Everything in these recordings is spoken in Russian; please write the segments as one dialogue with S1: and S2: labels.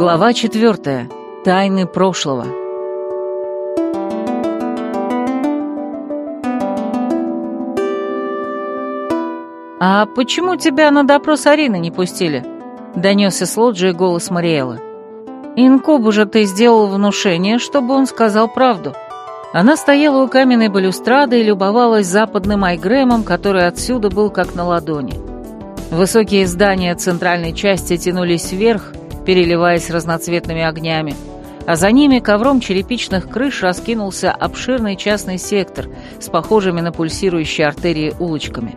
S1: Глава четвертая. Тайны прошлого. «А почему тебя на допрос Арины не пустили?» — донесся с лоджии голос Мариэлы. «Инкубу же ты сделал внушение, чтобы он сказал правду». Она стояла у каменной балюстрады и любовалась западным айгремом, который отсюда был как на ладони. Высокие здания центральной части тянулись вверх, переливаясь разноцветными огнями, а за ними ковром черепичных крыш раскинулся обширный частный сектор с похожими на пульсирующие артерии улочками.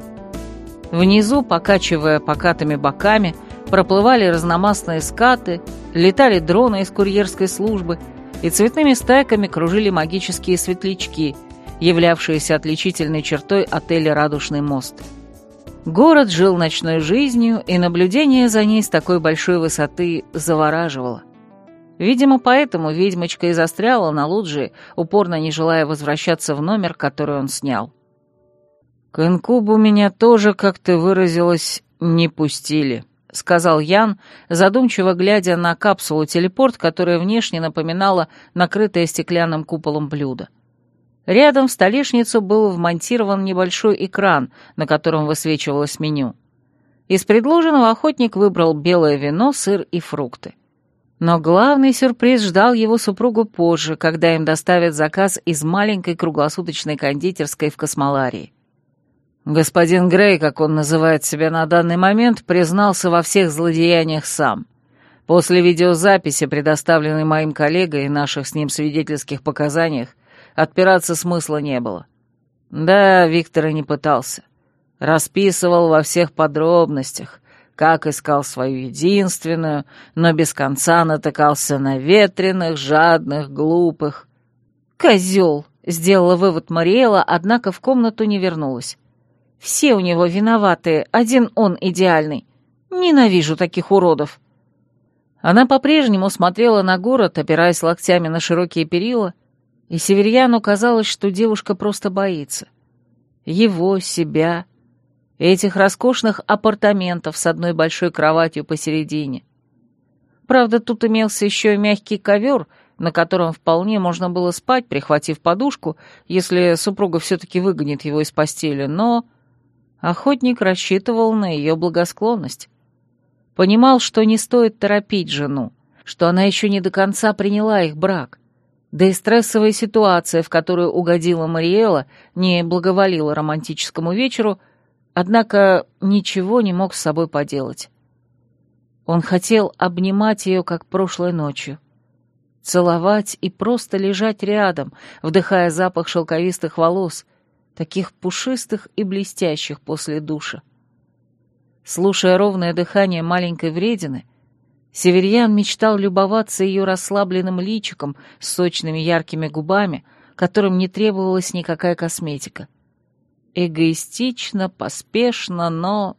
S1: Внизу, покачивая покатыми боками, проплывали разномастные скаты, летали дроны из курьерской службы, и цветными стайками кружили магические светлячки, являвшиеся отличительной чертой отеля «Радужный мост». Город жил ночной жизнью, и наблюдение за ней с такой большой высоты завораживало. Видимо, поэтому ведьмочка и застряла на лоджии, упорно не желая возвращаться в номер, который он снял. «К инкубу меня тоже, как ты выразилась, не пустили», — сказал Ян, задумчиво глядя на капсулу-телепорт, которая внешне напоминала накрытое стеклянным куполом блюдо. Рядом в столешницу был вмонтирован небольшой экран, на котором высвечивалось меню. Из предложенного охотник выбрал белое вино, сыр и фрукты. Но главный сюрприз ждал его супругу позже, когда им доставят заказ из маленькой круглосуточной кондитерской в Космоларии. Господин Грей, как он называет себя на данный момент, признался во всех злодеяниях сам. После видеозаписи, предоставленной моим коллегой и наших с ним свидетельских показаниях, отпираться смысла не было. Да, Виктор и не пытался. Расписывал во всех подробностях, как искал свою единственную, но без конца натыкался на ветреных, жадных, глупых. «Козел!» — сделала вывод Мариэла, однако в комнату не вернулась. «Все у него виноватые, один он идеальный. Ненавижу таких уродов!» Она по-прежнему смотрела на город, опираясь локтями на широкие перила, и Северьяну казалось, что девушка просто боится. Его, себя, этих роскошных апартаментов с одной большой кроватью посередине. Правда, тут имелся еще и мягкий ковер, на котором вполне можно было спать, прихватив подушку, если супруга все-таки выгонит его из постели, но охотник рассчитывал на ее благосклонность. Понимал, что не стоит торопить жену, что она еще не до конца приняла их брак, да и стрессовая ситуация, в которую угодила Мариэла, не благоволила романтическому вечеру, однако ничего не мог с собой поделать. Он хотел обнимать ее, как прошлой ночью, целовать и просто лежать рядом, вдыхая запах шелковистых волос, таких пушистых и блестящих после душа. Слушая ровное дыхание маленькой вредины, Северьян мечтал любоваться ее расслабленным личиком с сочными яркими губами, которым не требовалась никакая косметика. Эгоистично, поспешно, но...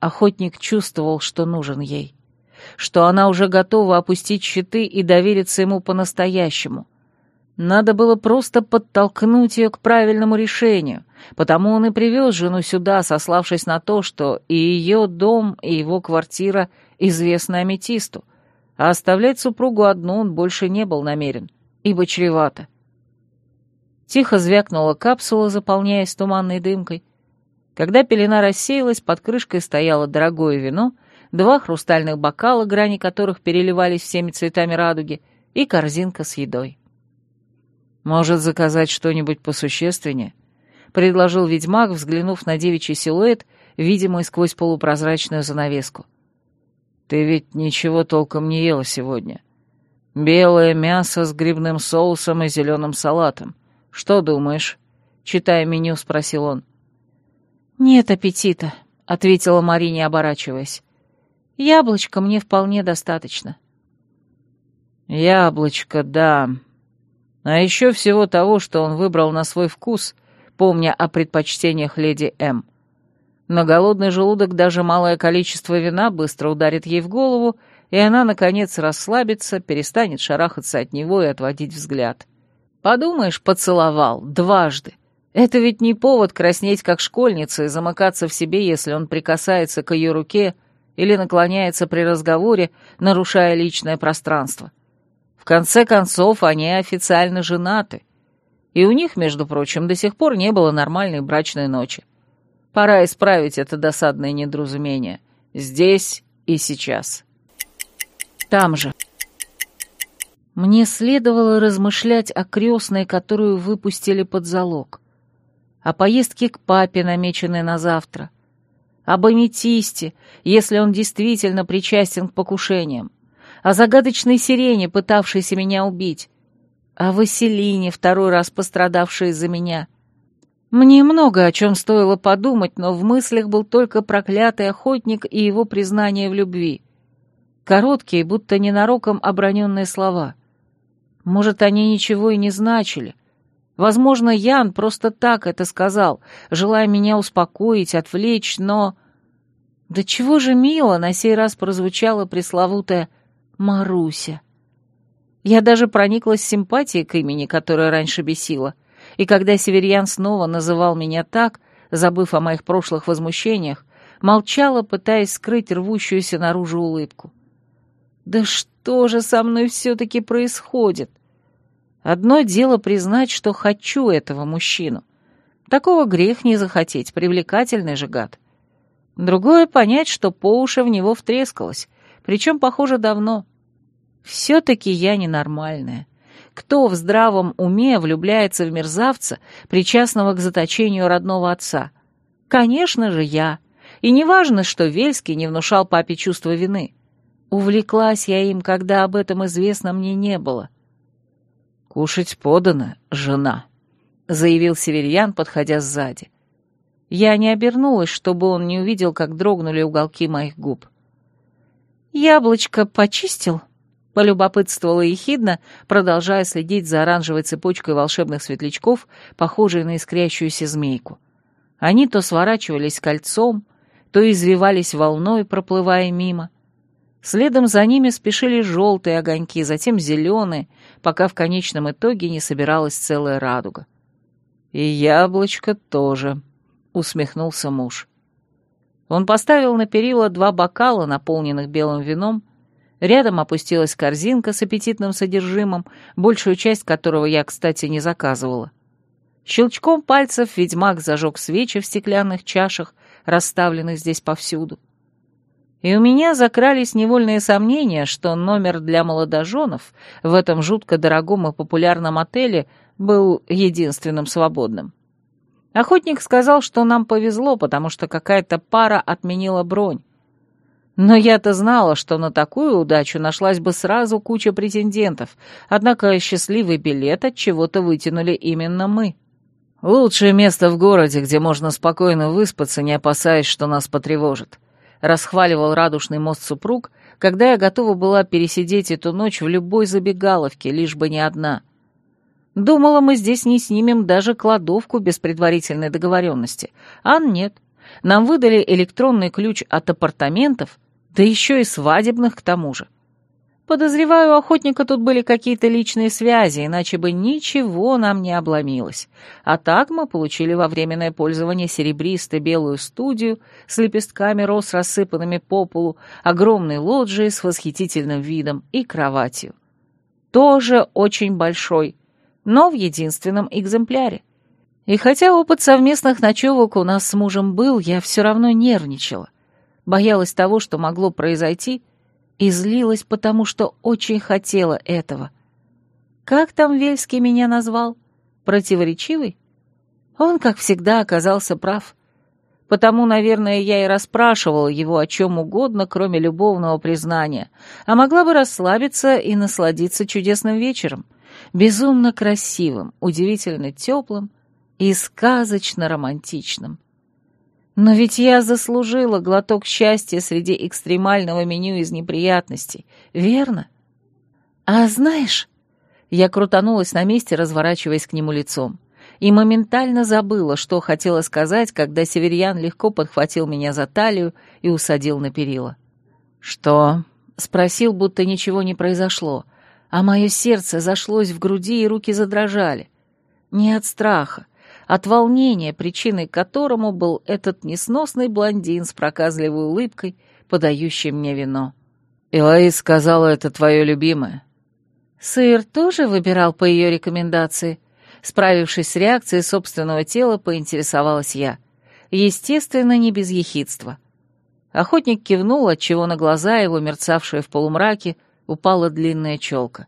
S1: Охотник чувствовал, что нужен ей, что она уже готова опустить щиты и довериться ему по-настоящему. Надо было просто подтолкнуть ее к правильному решению, потому он и привез жену сюда, сославшись на то, что и ее дом, и его квартира — известный аметисту, а оставлять супругу одну он больше не был намерен, ибо чревато. Тихо звякнула капсула, заполняясь туманной дымкой. Когда пелена рассеялась, под крышкой стояло дорогое вино, два хрустальных бокала, грани которых переливались всеми цветами радуги, и корзинка с едой. «Может, заказать что-нибудь посущественнее?» — предложил ведьмак, взглянув на девичий силуэт, видимый сквозь полупрозрачную занавеску. Ты ведь ничего толком не ела сегодня. Белое мясо с грибным соусом и зеленым салатом. Что думаешь?» Читая меню, спросил он. «Нет аппетита», — ответила Марине, оборачиваясь. «Яблочко мне вполне достаточно». «Яблочко, да. А еще всего того, что он выбрал на свой вкус, помня о предпочтениях леди М. На голодный желудок даже малое количество вина быстро ударит ей в голову, и она, наконец, расслабится, перестанет шарахаться от него и отводить взгляд. Подумаешь, поцеловал, дважды. Это ведь не повод краснеть, как школьница, и замыкаться в себе, если он прикасается к ее руке или наклоняется при разговоре, нарушая личное пространство. В конце концов, они официально женаты. И у них, между прочим, до сих пор не было нормальной брачной ночи. Пора исправить это досадное недоразумение. Здесь и сейчас. Там же. Мне следовало размышлять о крестной, которую выпустили под залог. О поездке к папе, намеченной на завтра об аметисте, если он действительно причастен к покушениям, о загадочной сирене, пытавшейся меня убить, о Василине, второй раз пострадавшей из-за меня. Мне много о чем стоило подумать, но в мыслях был только проклятый охотник и его признание в любви. Короткие, будто ненароком оброненные слова. Может, они ничего и не значили. Возможно, Ян просто так это сказал, желая меня успокоить, отвлечь, но... Да чего же мило на сей раз прозвучала пресловутая «Маруся». Я даже прониклась симпатией к имени, которое раньше бесило, и когда Северьян снова называл меня так, забыв о моих прошлых возмущениях, молчала, пытаясь скрыть рвущуюся наружу улыбку. «Да что же со мной все-таки происходит?» Одно дело признать, что хочу этого мужчину. Такого грех не захотеть, привлекательный же гад. Другое — понять, что по уши в него втрескалось, причем, похоже, давно. Все-таки я ненормальная. Кто в здравом уме влюбляется в мерзавца, причастного к заточению родного отца? Конечно же, я. И не важно, что Вельский не внушал папе чувство вины. Увлеклась я им, когда об этом известно мне не было. «Кушать подано, жена», — заявил Северьян, подходя сзади. Я не обернулась, чтобы он не увидел, как дрогнули уголки моих губ. «Яблочко почистил?» — полюбопытствовала ехидно, продолжая следить за оранжевой цепочкой волшебных светлячков, похожей на искрящуюся змейку. Они то сворачивались кольцом, то извивались волной, проплывая мимо. Следом за ними спешили желтые огоньки, затем зеленые, пока в конечном итоге не собиралась целая радуга. «И яблочко тоже», усмехнулся муж. Он поставил на перила два бокала, наполненных белым вином. Рядом опустилась корзинка с аппетитным содержимым, большую часть которого я, кстати, не заказывала. Щелчком пальцев ведьмак зажег свечи в стеклянных чашах, расставленных здесь повсюду. И у меня закрались невольные сомнения, что номер для молодоженов в этом жутко дорогом и популярном отеле был единственным свободным. Охотник сказал, что нам повезло, потому что какая-то пара отменила бронь. Но я-то знала, что на такую удачу нашлась бы сразу куча претендентов, однако счастливый билет от чего-то вытянули именно мы. Лучшее место в городе, где можно спокойно выспаться, не опасаясь, что нас потревожит. Расхваливал радушный мост супруг, когда я готова была пересидеть эту ночь в любой забегаловке, лишь бы не одна — Думала, мы здесь не снимем даже кладовку без предварительной договоренности. А нет. Нам выдали электронный ключ от апартаментов, да еще и свадебных к тому же. Подозреваю, у охотника тут были какие-то личные связи, иначе бы ничего нам не обломилось. А так мы получили во временное пользование серебристо-белую студию с лепестками роз, рассыпанными по полу, огромной лоджией с восхитительным видом и кроватью. Тоже очень большой, но в единственном экземпляре. И хотя опыт совместных ночевок у нас с мужем был, я все равно нервничала. Боялась того, что могло произойти, и злилась, потому что очень хотела этого. Как там Вельский меня назвал? Противоречивый? Он, как всегда, оказался прав. Потому, наверное, я и расспрашивала его о чем угодно, кроме любовного признания, а могла бы расслабиться и насладиться чудесным вечером, безумно красивым, удивительно теплым и сказочно романтичным. Но ведь я заслужила глоток счастья среди экстремального меню из неприятностей, верно? А знаешь, я крутанулась на месте, разворачиваясь к нему лицом, и моментально забыла, что хотела сказать, когда Северьян легко подхватил меня за талию и усадил на перила. «Что?» — спросил, будто ничего не произошло, а мое сердце зашлось в груди, и руки задрожали. Не от страха, от волнения, причиной которому был этот несносный блондин с проказливой улыбкой, подающий мне вино.
S2: «Элоиз сказала, это твое любимое».
S1: Сыр тоже выбирал по ее рекомендации. Справившись с реакцией собственного тела, поинтересовалась я. Естественно, не без ехидства. Охотник кивнул, отчего на глаза его, мерцавшие в полумраке, упала длинная челка.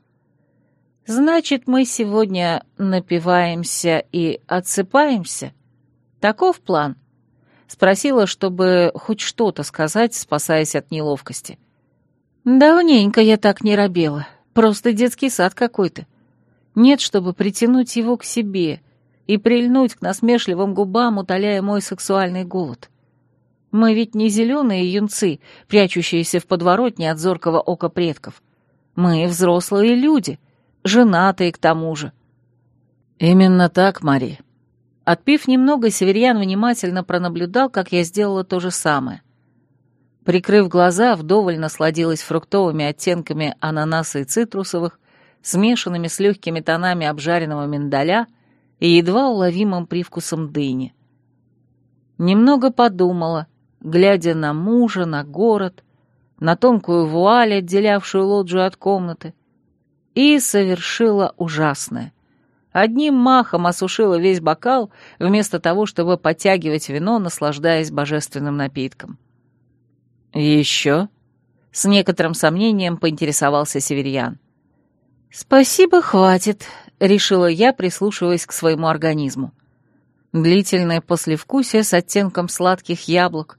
S1: «Значит, мы сегодня напиваемся и отсыпаемся? Таков план?» Спросила, чтобы хоть что-то сказать, спасаясь от неловкости. «Давненько я так не робела. Просто детский сад какой-то. Нет, чтобы притянуть его к себе и прильнуть к насмешливым губам, утоляя мой сексуальный голод. Мы ведь не зеленые юнцы, прячущиеся в подворотне от зоркого ока предков. Мы взрослые люди, женатые к тому же.
S2: Именно так, Мари.
S1: Отпив немного, Северьян внимательно пронаблюдал, как я сделала то же самое. Прикрыв глаза, вдоволь насладилась фруктовыми оттенками ананаса и цитрусовых, смешанными с легкими тонами обжаренного миндаля и едва уловимым привкусом дыни. Немного подумала, глядя на мужа, на город, на тонкую вуаль, отделявшую лоджию от комнаты, и совершила ужасное. Одним махом осушила весь бокал, вместо того, чтобы подтягивать вино, наслаждаясь божественным напитком.
S2: «Еще?» — с некоторым сомнением поинтересовался Северьян.
S1: «Спасибо, хватит», — решила я, прислушиваясь к своему организму. Длительное послевкусие с оттенком сладких яблок,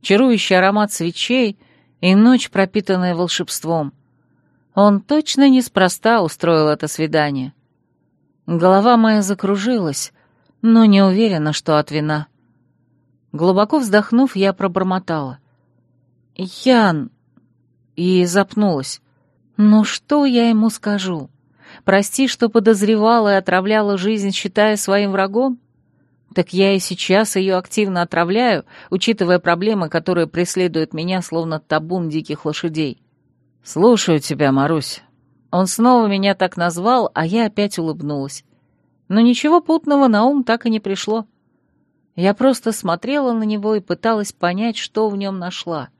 S1: чарующий аромат свечей и ночь, пропитанная волшебством. Он точно неспроста устроил это свидание. Голова моя закружилась, но не уверена, что от вина. Глубоко вздохнув, я пробормотала. «Ян...» И запнулась. «Ну что я ему скажу? Прости, что подозревала и отравляла жизнь, считая своим врагом? Так я и сейчас ее активно отравляю, учитывая проблемы, которые преследуют меня, словно табун диких лошадей.
S2: Слушаю тебя, Марусь.
S1: Он снова меня так назвал, а я опять улыбнулась. Но ничего путного на ум так и не пришло. Я просто смотрела на него и пыталась понять, что в нем нашла.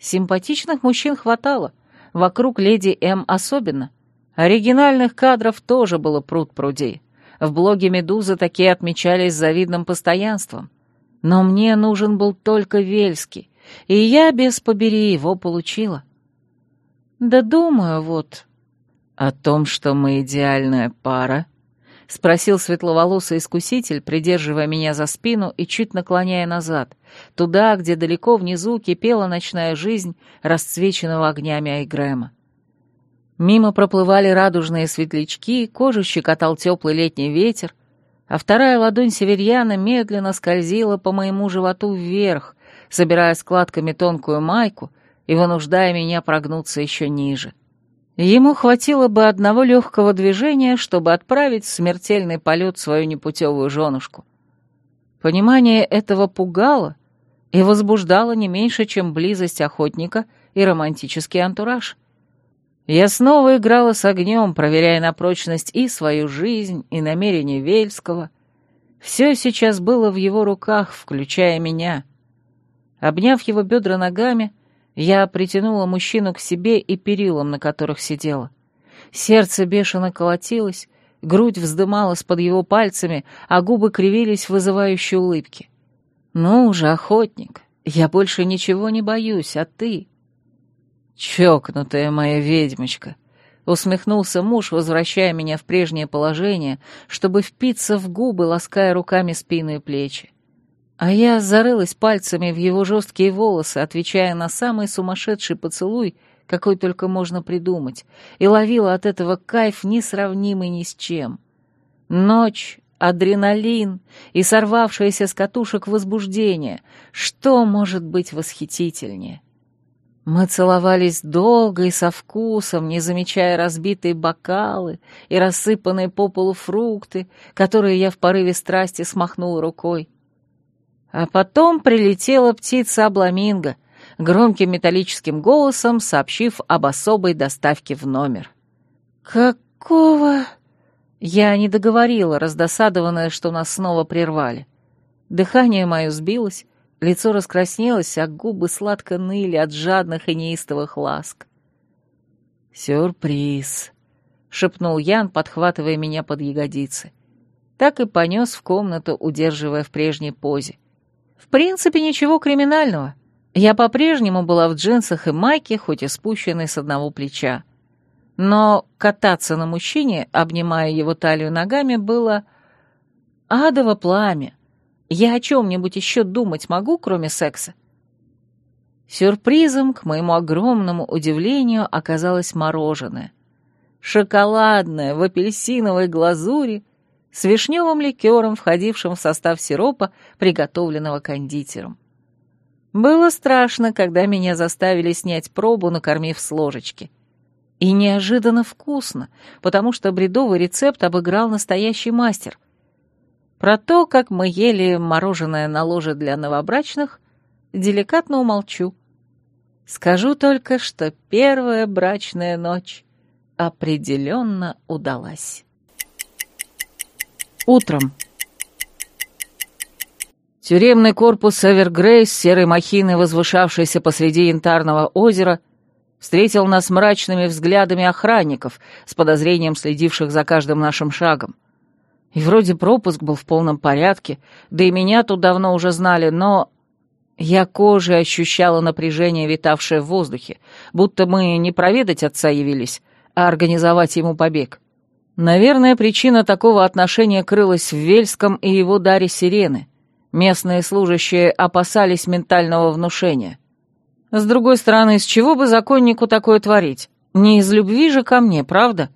S1: Симпатичных мужчин хватало, вокруг леди М особенно. Оригинальных кадров тоже было пруд пруди. В блоге «Медузы» такие отмечались завидным постоянством. Но мне нужен был только Вельский, и я, без побери, его получила. Да думаю, вот.
S2: О том, что мы идеальная пара, — спросил светловолосый искуситель, придерживая меня за спину и чуть наклоняя назад, туда, где далеко внизу кипела ночная жизнь расцвеченного огнями Айгрэма. Мимо проплывали радужные светлячки, кожу щекотал теплый летний ветер, а вторая ладонь северьяна медленно скользила по моему животу вверх, собирая складками тонкую майку и вынуждая меня прогнуться еще ниже. Ему хватило бы одного легкого движения, чтобы отправить в смертельный полет свою непутевую женушку. Понимание этого пугало и возбуждало не меньше, чем близость охотника и романтический антураж. Я снова играла с огнем, проверяя на прочность и свою жизнь, и намерения Вельского. Все сейчас было в его руках, включая меня. Обняв его бедра ногами, я притянула мужчину к себе и перилам, на которых сидела. Сердце бешено колотилось, грудь вздымалась под его пальцами, а губы кривились в вызывающей улыбке. «Ну уже, охотник, я больше ничего не боюсь, а ты...» «Чокнутая моя ведьмочка!» — усмехнулся муж, возвращая меня в прежнее положение, чтобы впиться в губы, лаская руками спину и плечи. А я зарылась пальцами в его жесткие волосы, отвечая на самый сумасшедший поцелуй, какой только можно придумать, и ловила от этого кайф несравнимый ни с чем. Ночь, адреналин и сорвавшееся с катушек возбуждение — что может быть восхитительнее? — мы целовались долго и со вкусом, не замечая разбитые бокалы и рассыпанные по полу фрукты, которые я в порыве страсти смахнула рукой. А потом прилетела птица Абламинго, громким металлическим голосом сообщив об особой доставке в номер. «Какого?» Я не договорила, раздосадованная, что нас снова прервали. Дыхание мое сбилось, Лицо раскраснелось, а губы сладко ныли от жадных и неистовых ласк. «Сюрприз!» — шепнул Ян, подхватывая меня под ягодицы. Так и понес в комнату, удерживая в прежней позе. В принципе, ничего криминального. Я по-прежнему была в джинсах и майке, хоть и спущенной с одного плеча. Но кататься на мужчине, обнимая его талию ногами, было... Адово пламя. Я о чем-нибудь еще думать могу, кроме секса? Сюрпризом, к моему огромному удивлению, оказалось мороженое. Шоколадное, в апельсиновой глазури, с вишневым ликером, входившим в состав сиропа, приготовленного кондитером. Было страшно, когда меня заставили снять пробу, накормив с ложечки. И неожиданно вкусно, потому что бредовый рецепт обыграл настоящий мастер. Про то, как мы ели мороженое на ложе для новобрачных, деликатно умолчу. Скажу только, что первая брачная ночь определенно удалась. Утром. Тюремный корпус Эвергрейс, серой махины, возвышавшийся посреди янтарного озера, встретил нас мрачными взглядами охранников, с подозрением следивших за каждым нашим шагом. И вроде пропуск был в полном порядке, да и меня тут давно уже знали, но я кожей ощущала напряжение, витавшее в воздухе, будто мы не проведать отца явились, а организовать ему побег. Наверное, причина такого отношения крылась в Вельском и его даре сирены. Местные служащие опасались ментального внушения. С другой стороны, с чего бы законнику такое творить? Не из любви же ко мне, правда?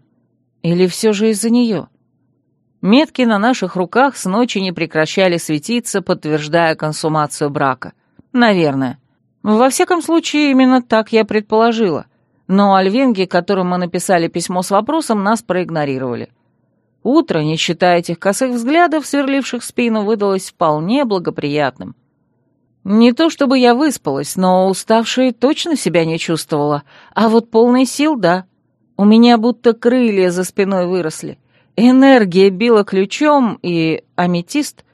S2: Или все же из-за нее? Метки на наших руках с ночи не прекращали светиться, подтверждая консумацию брака — Наверное. Во всяком случае, именно так я предположила. Но альвенги, которым мы написали письмо с вопросом, нас проигнорировали. Утро, не считая этих косых взглядов, сверливших спину, выдалось вполне благоприятным. Не то чтобы я выспалась, но уставшей точно себя не чувствовала, а вот полный сил — да. У меня будто крылья за спиной выросли. Энергия била ключом, и аметист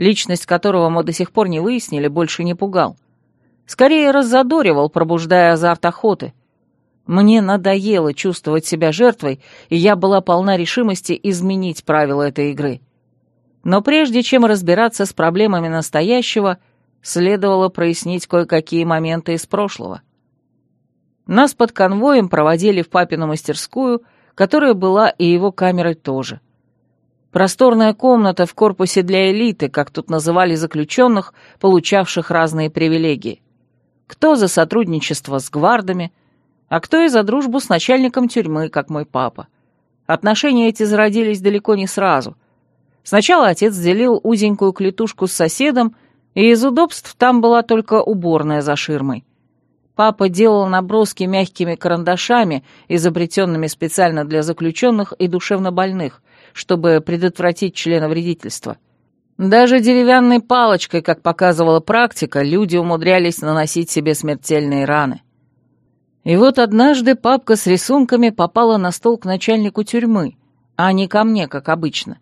S2: личность которого мы до сих пор не выяснили, больше не пугал. Скорее раззадоривал, пробуждая азарт охоты. Мне надоело чувствовать себя жертвой, и я была полна решимости изменить правила этой игры. Но прежде чем разбираться с проблемами настоящего, следовало прояснить кое-какие моменты из прошлого. Нас под конвоем проводили в папину мастерскую, которая была и его камерой тоже — Просторная комната в корпусе для элиты, как тут называли заключенных, получавших разные привилегии. Кто за сотрудничество с гвардами, а кто и за дружбу с начальником тюрьмы, как мой папа. Отношения эти зародились далеко не сразу. Сначала отец делил узенькую клетушку с соседом, и из удобств там была только уборная за ширмой. Папа делал наброски мягкими карандашами, изобретенными специально для заключенных и душевнобольных, чтобы предотвратить членовредительство. Даже деревянной палочкой, как показывала практика, люди умудрялись наносить себе смертельные раны. И вот однажды папка с рисунками попала на стол к начальнику тюрьмы, а не ко мне, как обычно.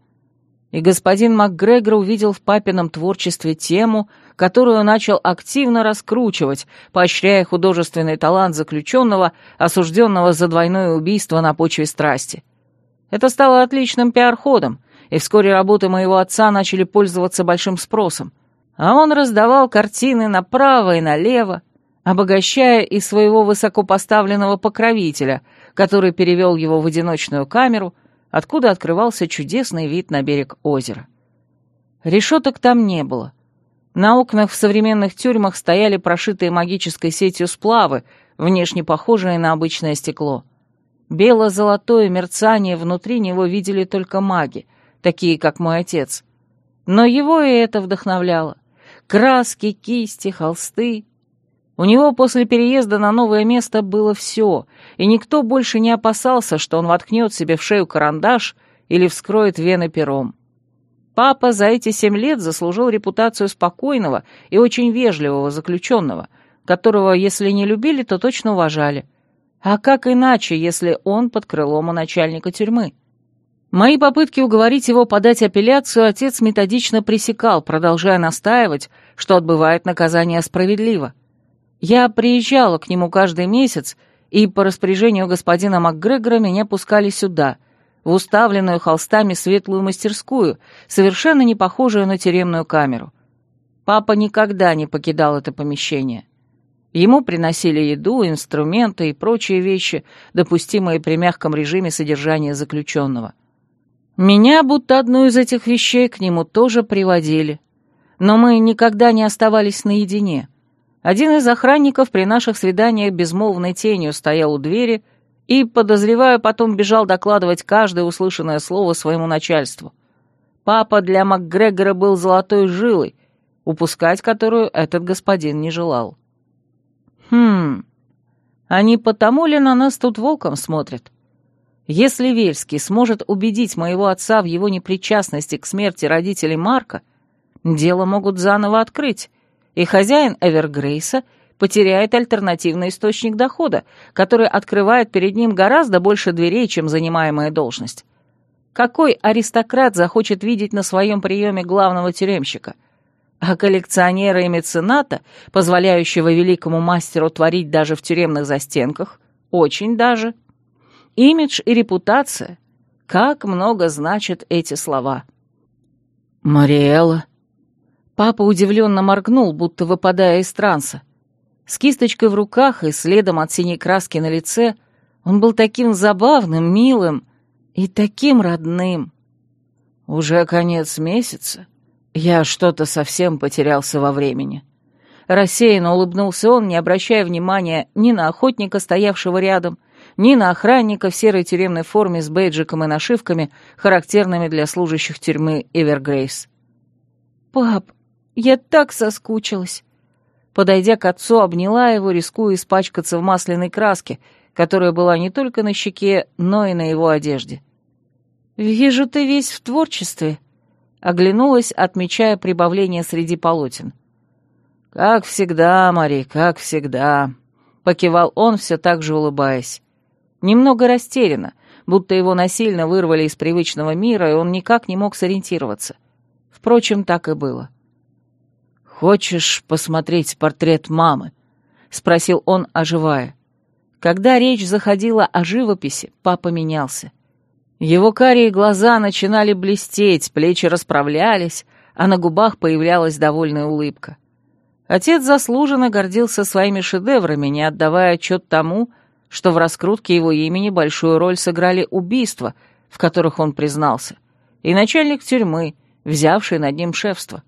S2: И господин МакГрегор увидел в папином творчестве тему, которую начал активно раскручивать, поощряя художественный талант заключенного, осужденного за двойное убийство на почве страсти. Это стало отличным пиар-ходом, и вскоре работы моего отца начали пользоваться большим спросом. А он раздавал картины направо и налево, обогащая и своего высокопоставленного покровителя, который перевел его в одиночную камеру, откуда открывался чудесный вид на берег озера. Решеток там не было. На окнах в современных тюрьмах стояли прошитые магической сетью сплавы, внешне похожие на обычное стекло. Бело-золотое мерцание внутри него видели только маги, такие как мой отец. Но его и это вдохновляло. Краски, кисти, холсты. У него после переезда на новое место было все, и никто больше не опасался, что он воткнет себе в шею карандаш или вскроет вены пером. Папа за эти семь лет заслужил репутацию спокойного и очень вежливого заключенного, которого, если не любили, то точно уважали — а как иначе, если он под крылом у начальника тюрьмы? Мои попытки уговорить его подать апелляцию отец методично пресекал, продолжая настаивать, что отбывает наказание справедливо. Я приезжала к нему каждый месяц, и по распоряжению господина МакГрегора меня пускали сюда, в уставленную холстами светлую мастерскую, совершенно не похожую на тюремную камеру. Папа никогда не покидал это помещение. Ему приносили еду, инструменты и прочие вещи, допустимые при мягком режиме содержания заключенного. Меня, будто одну из этих вещей, к нему тоже приводили. Но мы никогда не оставались наедине. Один из охранников при наших свиданиях безмолвной тенью стоял у двери и, подозреваю, потом бежал докладывать каждое услышанное слово своему начальству. Папа для МакГрегора был золотой жилой, упускать которую этот господин не желал. Хм, а не потому ли на нас тут волком смотрят? Если Вельский сможет убедить моего отца в его непричастности к смерти родителей Марка, дело могут заново открыть, и хозяин Эвергрейса потеряет альтернативный источник дохода, который открывает перед ним гораздо больше дверей, чем занимаемая должность. Какой аристократ захочет видеть на своем приеме главного тюремщика — а коллекционера и мецената, позволяющего великому мастеру творить даже в тюремных застенках, очень даже. Имидж и репутация. Как много значат эти слова.
S1: «Мариэла».
S2: Папа удивленно моргнул, будто выпадая из транса. С кисточкой в руках и следом от синей краски на лице он был таким забавным, милым и таким родным.
S1: «Уже конец месяца», я что-то совсем потерялся во времени.
S2: Рассеянно улыбнулся он, не обращая внимания ни на охотника, стоявшего рядом, ни на охранника в серой тюремной форме с бейджиком и нашивками, характерными для служащих тюрьмы Эвергрейс. «Пап, я так соскучилась!» Подойдя к отцу, обняла его, рискуя испачкаться в масляной краске, которая была не только на щеке, но и на его одежде. «Вижу, ты весь в творчестве», Оглянулась, отмечая прибавление среди полотен.
S1: «Как всегда, Мари, как всегда», — покивал он, все так же улыбаясь. Немного растерянно, будто его насильно вырвали из привычного мира, и он никак не мог сориентироваться. Впрочем, так и было. «Хочешь посмотреть портрет мамы?» — спросил он, оживая. Когда речь заходила о живописи, папа менялся. Его карие глаза начинали блестеть, плечи расправлялись, а на губах появлялась довольная улыбка. Отец заслуженно гордился своими шедеврами, не отдавая отчет тому, что в раскрутке его имени большую роль сыграли убийства, в которых он признался, и начальник тюрьмы, взявший над ним шефство.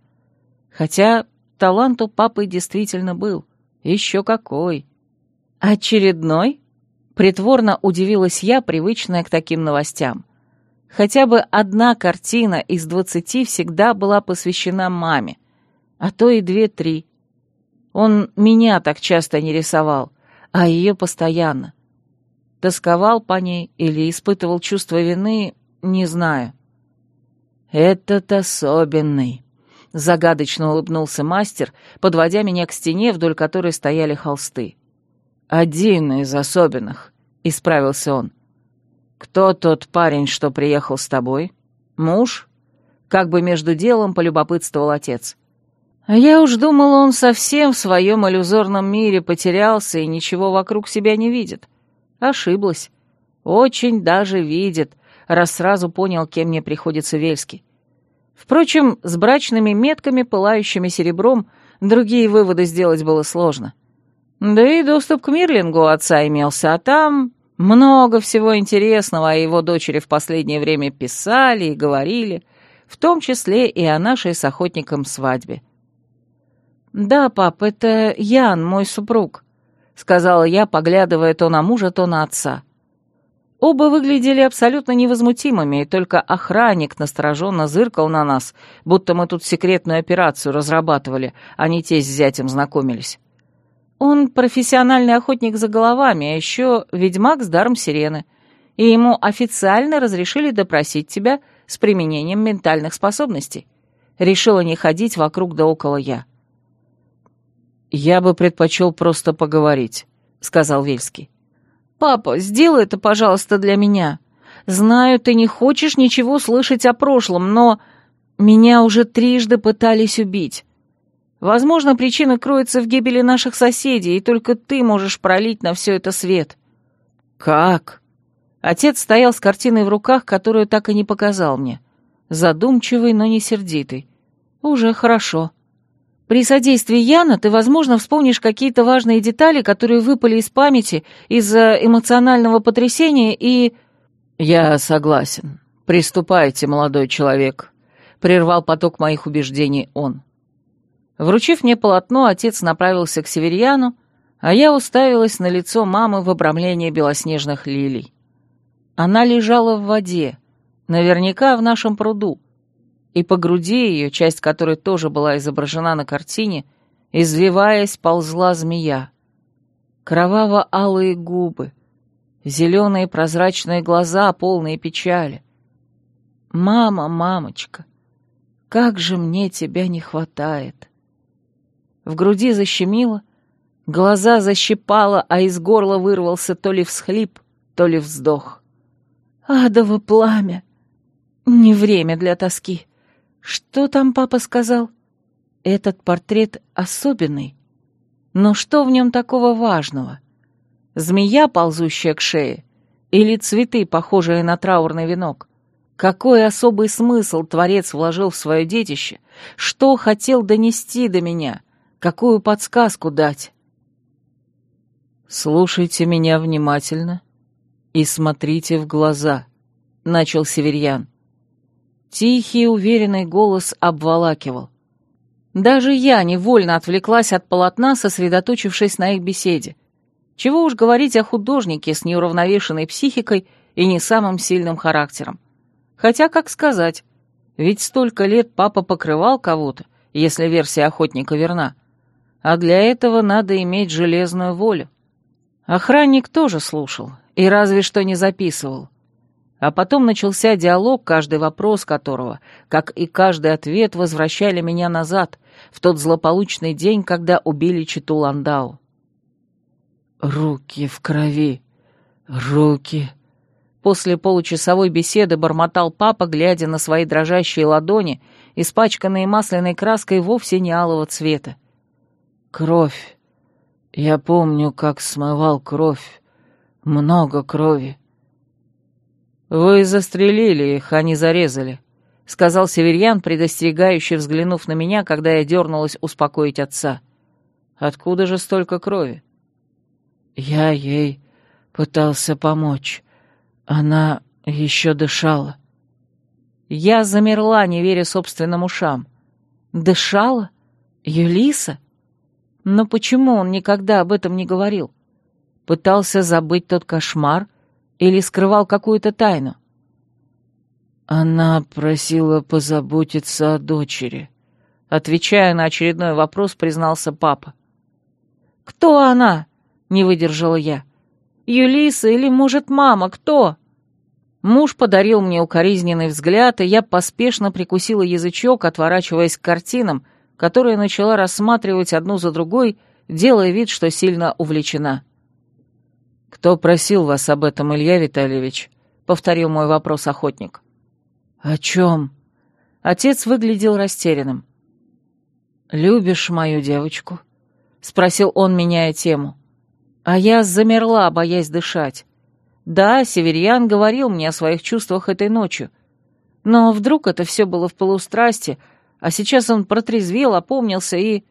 S1: Хотя талант у папы действительно был. Еще какой.
S2: Очередной? Притворно удивилась я, привычная к таким новостям. Хотя бы одна картина из двадцати всегда была посвящена маме, а то и две-три. Он меня так часто не рисовал, а ее постоянно. Тосковал по ней или испытывал чувство вины, не знаю.
S1: «Этот особенный», — загадочно улыбнулся мастер, подводя меня к стене, вдоль которой стояли холсты. «Один из особенных», — исправился он. «Кто тот парень, что приехал с тобой? Муж?» Как бы между делом полюбопытствовал отец.
S2: А я уж думала, он совсем в своем иллюзорном мире потерялся и ничего вокруг себя не видит. Ошиблась. Очень даже видит, раз сразу понял, кем мне приходится Вельский. Впрочем, с брачными метками, пылающими серебром, другие выводы сделать было сложно. Да и доступ к Мирлингу отца имелся, а там много всего интересного о его дочери в последнее время писали и говорили, в том числе и о нашей с охотником свадьбе. «Да, пап, это Ян, мой супруг», — сказала я, поглядывая то на мужа, то на отца. Оба выглядели абсолютно невозмутимыми, и только охранник настороженно зыркал на нас, будто мы тут секретную операцию разрабатывали, а не те с зятем знакомились. Он профессиональный охотник за головами, а еще ведьмак с даром сирены, и ему официально разрешили допросить тебя с применением ментальных способностей. Решила не ходить вокруг да около я.
S1: «Я бы предпочел просто поговорить», — сказал Вельский.
S2: «Папа, сделай это, пожалуйста, для меня.
S1: Знаю, ты не хочешь ничего слышать о прошлом, но меня уже трижды пытались убить. Возможно, причина кроется в гибели наших соседей, и только ты можешь пролить на все это свет».
S2: «Как?» Отец стоял с картиной в руках, которую так и не показал мне. Задумчивый, но не сердитый. «Уже хорошо». При содействии Яна ты, возможно, вспомнишь какие-то важные детали, которые выпали из памяти из-за эмоционального потрясения и... Я согласен. Приступайте, молодой человек. Прервал поток моих убеждений он. Вручив мне полотно, отец направился к Северьяну, а я уставилась на лицо мамы в обрамлении белоснежных лилий. Она лежала в воде, наверняка в нашем пруду, и по груди ее, часть которой тоже была изображена на картине, извиваясь, ползла змея. Кроваво-алые губы, зеленые прозрачные глаза, полные печали. «Мама, мамочка, как же мне тебя не хватает!» В груди защемило, глаза защипало, а из горла вырвался то ли всхлип, то ли вздох. «Адово пламя! Не время для тоски!» Что там папа сказал? Этот портрет особенный. Но что в нем такого важного? Змея, ползущая к шее? Или цветы, похожие на траурный венок? Какой особый смысл Творец вложил в свое детище? Что хотел донести до меня? Какую подсказку дать? «Слушайте меня внимательно и смотрите в глаза», — начал Северьян. Тихий, уверенный голос обволакивал. Даже я невольно отвлеклась от полотна, сосредоточившись на их беседе. Чего уж говорить о художнике с неуравновешенной психикой и не самым сильным характером. Хотя, как сказать, ведь столько лет папа покрывал кого-то, если версия охотника верна. А для этого надо иметь железную волю. Охранник тоже слушал, и разве что не записывал. А потом начался диалог, каждый вопрос которого, как и каждый ответ, возвращали меня назад, в тот злополучный день, когда убили Читу Ландау. «Руки в крови! Руки!» После получасовой беседы бормотал папа, глядя на свои дрожащие ладони, испачканные масляной краской вовсе не алого цвета. «Кровь! Я помню, как смывал кровь. Много крови. «Вы застрелили их, а не зарезали», — сказал Северьян, предостерегающе взглянув на меня, когда я дернулась успокоить отца. «Откуда же столько крови?» «Я ей пытался помочь. Она еще дышала». Я замерла, не веря собственным ушам. «Дышала? Юлиса? Но почему он никогда об этом не говорил? Пытался забыть тот кошмар — или скрывал какую-то тайну? Она просила позаботиться о дочери. Отвечая на очередной вопрос, признался папа. «Кто она?» — не выдержала я. «Юлиса или, может, мама? Кто?» Муж подарил мне укоризненный взгляд, и я поспешно прикусила язычок, отворачиваясь к картинам, которые начала рассматривать одну за другой, делая вид, что сильно увлечена. «Кто просил вас об этом, Илья Витальевич?» — повторил мой вопрос охотник. «О чем?» Отец выглядел растерянным. «Любишь мою девочку?» — спросил он, меняя тему. А я замерла, боясь дышать. Да, Северьян говорил мне о своих чувствах этой ночью. Но вдруг это все было в полустрасти, а сейчас он протрезвел, опомнился и...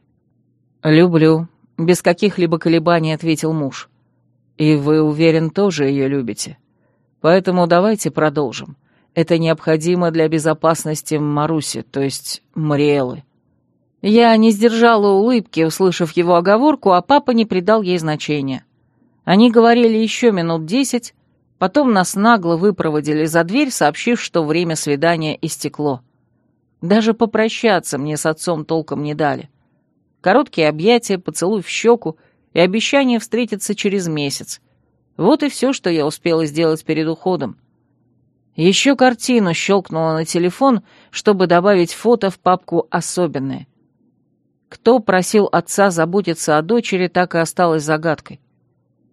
S2: «Люблю», — без каких-либо колебаний ответил муж. И вы, уверен, тоже ее любите. Поэтому давайте продолжим. Это необходимо для безопасности Маруси, то есть Мариэлы. Я не сдержала улыбки, услышав его оговорку, а папа не придал ей значения. Они говорили еще минут десять, потом нас нагло выпроводили за дверь, сообщив, что время свидания истекло. Даже попрощаться мне с отцом толком не дали. Короткие объятия, поцелуй в щеку — и обещание встретиться через месяц. Вот и все, что я успела сделать перед уходом. Еще картину щелкнула на телефон, чтобы добавить фото в папку «Особенное». Кто просил отца заботиться о дочери, так и осталось загадкой.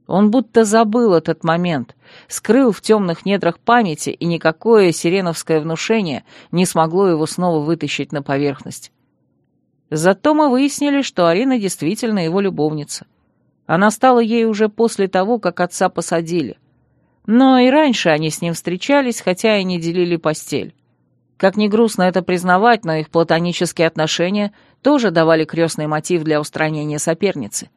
S2: Он будто забыл этот момент, скрыл в темных недрах памяти, и никакое сиреновское внушение не смогло его снова вытащить на поверхность. Зато мы выяснили, что Арина действительно его любовница. Она стала ей уже после того, как отца посадили. Но и раньше они с ним встречались, хотя и не делили постель. Как ни грустно это признавать, но их платонические отношения тоже давали крестный мотив для устранения соперницы.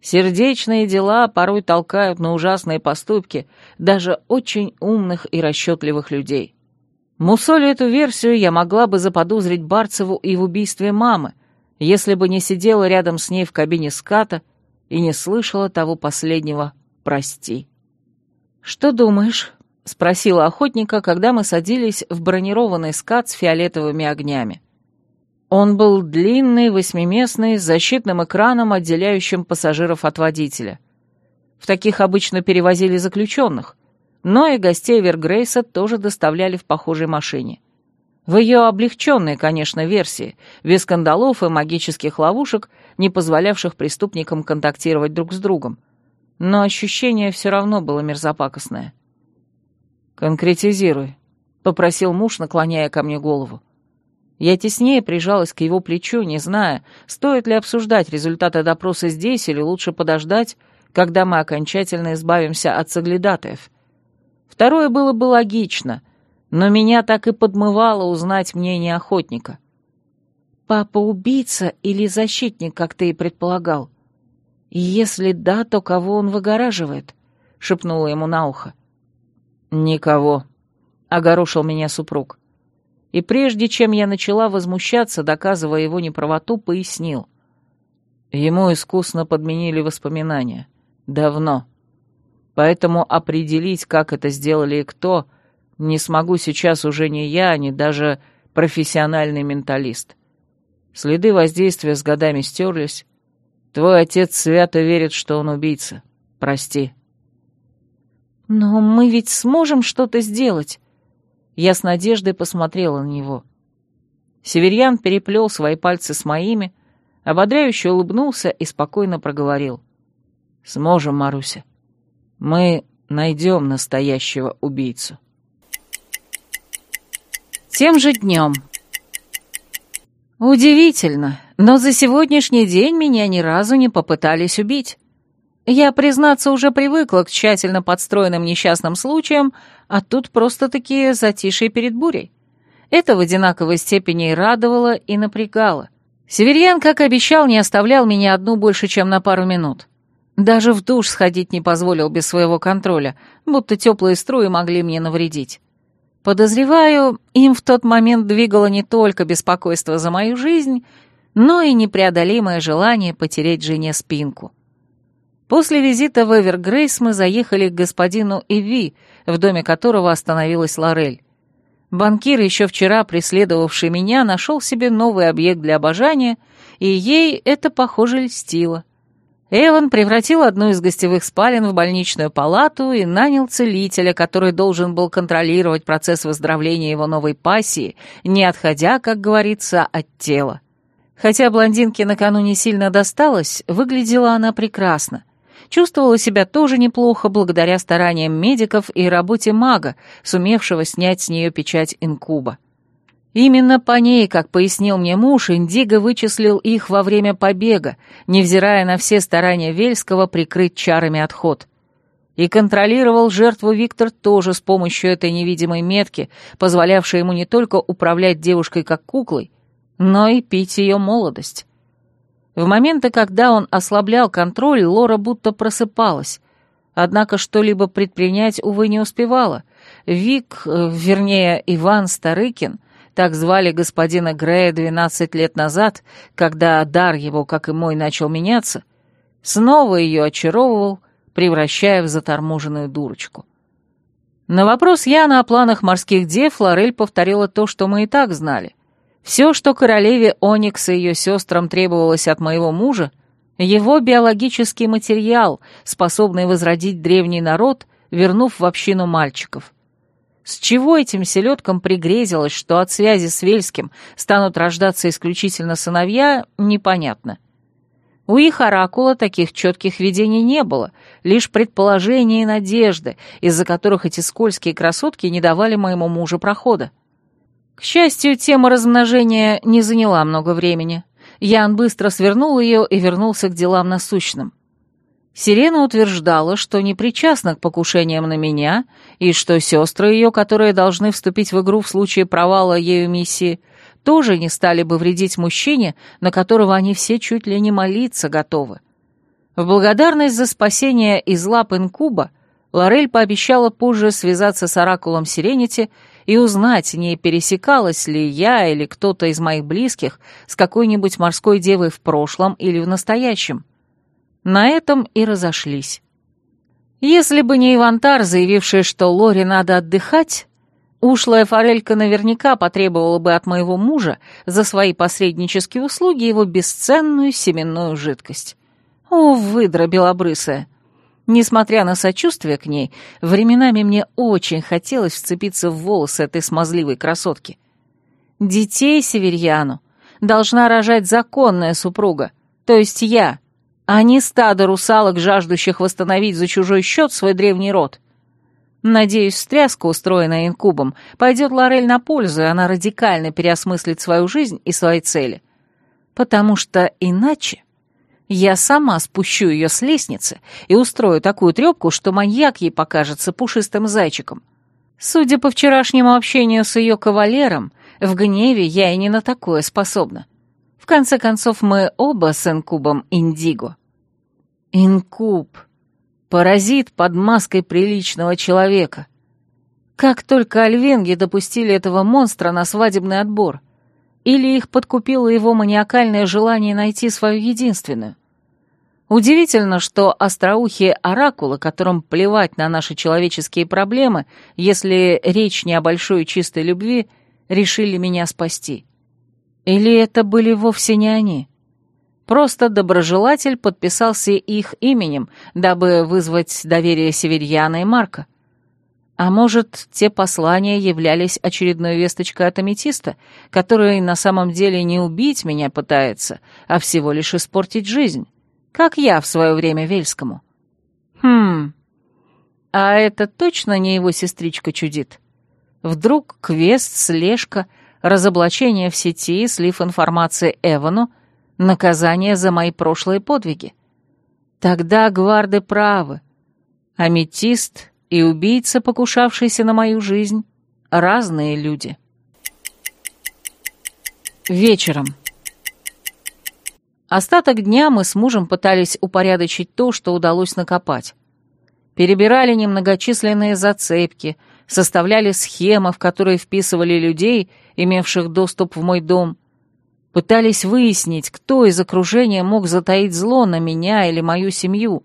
S2: Сердечные дела порой толкают на ужасные поступки даже очень умных и расчетливых людей. Мусолю эту версию я могла бы заподозрить Барцеву и в убийстве мамы, если бы не сидела рядом с ней в кабине ската и не слышала того последнего «прости». «Что думаешь?» — спросила охотника, когда мы садились в бронированный скат с фиолетовыми огнями. Он был длинный, восьмиместный, с защитным экраном, отделяющим пассажиров от водителя. В таких обычно перевозили заключенных, но и гостей Вергрейса тоже доставляли в похожей машине. В ее облегченной, конечно, версии, без скандалов и магических ловушек, не позволявших преступникам контактировать друг с другом. Но ощущение все равно было мерзопакостное. «Конкретизируй», — попросил муж, наклоняя ко мне голову. Я теснее прижалась к его плечу, не зная, стоит ли обсуждать результаты допроса здесь или лучше подождать, когда мы окончательно избавимся от соглядатаев. Второе было бы логично, но меня так и подмывало узнать мнение охотника. «Папа убийца или защитник, как ты и предполагал? Если да, то кого он выгораживает?» — шепнула ему на ухо. «Никого», — огорошил меня супруг и прежде чем я начала возмущаться, доказывая его неправоту, пояснил. Ему искусно подменили воспоминания. Давно. Поэтому определить, как это сделали и кто, не смогу сейчас уже ни я, ни даже профессиональный менталист. Следы воздействия с годами стерлись. Твой отец свято верит, что он убийца. Прости. «Но мы ведь сможем что-то сделать», я с надеждой посмотрела на него. Северьян переплел свои пальцы с моими, ободряюще улыбнулся и спокойно проговорил. «Сможем, Маруся. Мы найдем настоящего убийцу». Тем же днем. Удивительно, но за сегодняшний день меня ни разу не попытались убить. Я, признаться, уже привыкла к тщательно подстроенным несчастным случаям, а тут просто-таки затишье перед бурей. Это в одинаковой степени и радовало, и напрягало. Северьян, как обещал, не оставлял меня одну больше, чем на пару минут. Даже в душ сходить не позволил без своего контроля, будто теплые струи могли мне навредить. Подозреваю, им в тот момент двигало не только беспокойство за мою жизнь, но и непреодолимое желание потереть жене спинку. После визита в Эвергрейс мы заехали к господину Иви, в доме которого остановилась Лорель. Банкир, еще вчера преследовавший меня, нашел себе новый объект для обожания, и ей это, похоже, льстило. Эван превратил одну из гостевых спален в больничную палату и нанял целителя, который должен был контролировать процесс выздоровления его новой пассии, не отходя, как говорится, от тела. Хотя блондинке накануне сильно досталось, выглядела она прекрасно чувствовала себя тоже неплохо благодаря стараниям медиков и работе мага, сумевшего снять с нее печать инкуба. Именно по ней, как пояснил мне муж, Индиго вычислил их во время побега, невзирая на все старания Вельского прикрыть чарами отход. И контролировал жертву Виктор тоже с помощью этой невидимой метки, позволявшей ему не только управлять девушкой как куклой, но и пить ее молодость. В моменты, когда он ослаблял контроль, Лора будто просыпалась. Однако что-либо предпринять, увы, не успевала. Вик, э, вернее, Иван Старыкин, так звали господина Грея 12 лет назад, когда дар его, как и мой, начал меняться, снова ее очаровывал, превращая в заторможенную дурочку. На вопрос Яна о планах морских дев Лорель повторила то, что мы и так знали. Все, что королеве Оникс и ее сестрам требовалось от моего мужа, его биологический материал, способный возродить древний народ, вернув в общину мальчиков. С чего этим селедкам пригрезилось, что от связи с Вельским станут рождаться исключительно сыновья, непонятно.
S1: У их оракула таких четких видений не было, лишь предположения и надежды, из-за которых эти скользкие красотки не давали моему мужу прохода. К счастью, тема размножения не заняла много времени. Ян быстро свернул ее и вернулся к делам насущным. Сирена утверждала, что не причастна к покушениям на меня, и что сестры ее, которые должны вступить в игру в случае провала ею миссии, тоже не стали бы вредить мужчине, на которого они все чуть ли не молиться готовы. В благодарность за спасение из лап инкуба Лорель пообещала позже связаться с оракулом Сиренити и узнать, не пересекалась ли я или кто-то из моих близких с какой-нибудь морской девой в прошлом или в настоящем. На этом и разошлись. Если бы не Ивантар, заявивший, что Лоре надо отдыхать, ушлая форелька наверняка потребовала бы от моего мужа за свои посреднические услуги его бесценную семенную жидкость. О, выдра белобрысая! Несмотря на сочувствие к ней, временами мне очень хотелось вцепиться в волосы этой смазливой красотки. Детей Северьяну должна рожать законная супруга, то есть я, а не стадо русалок, жаждущих восстановить за чужой счет свой древний род. Надеюсь, встряска, устроенная инкубом, пойдет Лорель на пользу, и она радикально переосмыслит свою жизнь и свои цели. Потому что иначе я сама спущу ее с лестницы и устрою такую трепку, что маньяк ей покажется пушистым зайчиком. Судя по вчерашнему общению с ее кавалером, в гневе я и не на такое способна. В конце концов, мы оба с инкубом индиго. Инкуб. Паразит под маской приличного человека. Как только альвенги допустили этого монстра на свадебный отбор. Или их подкупило его маниакальное желание найти свою единственную. Удивительно, что остроухие оракулы, которым плевать на наши человеческие проблемы, если речь не о большой чистой любви, решили меня спасти. Или это были вовсе не они? Просто доброжелатель подписался их именем, дабы вызвать доверие Северьяна и Марка. А может, те послания являлись очередной весточкой от аметиста, который на самом деле не убить меня пытается, а всего лишь испортить жизнь, как я в свое время Вельскому. Хм, а это точно не его сестричка чудит? Вдруг квест, слежка, разоблачение в сети, слив информации Эвану — наказание за мои прошлые подвиги. Тогда гварды правы. Аметист и убийца, покушавшийся на мою жизнь, разные люди. Вечером. Остаток дня мы с мужем пытались упорядочить то, что удалось накопать. Перебирали немногочисленные зацепки, составляли схемы, в которые вписывали людей, имевших доступ в мой дом, Пытались выяснить, кто из окружения мог затаить зло на меня или мою семью.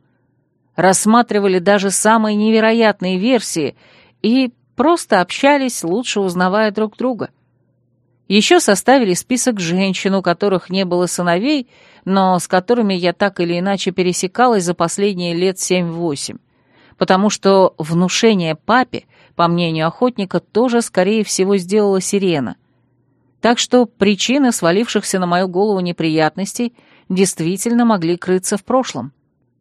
S1: Рассматривали даже самые невероятные версии и просто общались, лучше узнавая друг друга. Еще составили список женщин, у которых не было сыновей, но с которыми я так или иначе пересекалась за последние лет семь-восемь, потому что внушение папе, по мнению охотника, тоже, скорее всего, сделала сирена. Так что причины свалившихся на мою голову неприятностей действительно могли крыться в прошлом.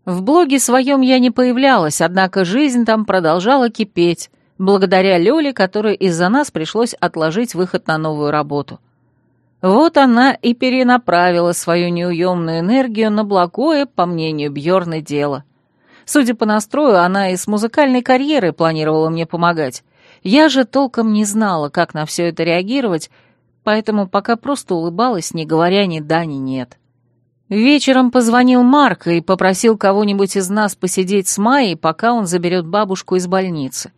S1: В блоге своем я не появлялась, однако жизнь там продолжала кипеть, благодаря Лёле, которой из-за нас пришлось отложить выход на новую работу. Вот она и перенаправила свою неуемную энергию на благое, по мнению Бьорны, дело. Судя по настрою, она и с музыкальной карьерой планировала мне помогать. Я же толком не знала, как на все это реагировать, поэтому пока просто улыбалась, не говоря ни да, ни нет. Вечером позвонил Марк и попросил кого-нибудь из нас посидеть с Майей, пока он заберет бабушку из больницы.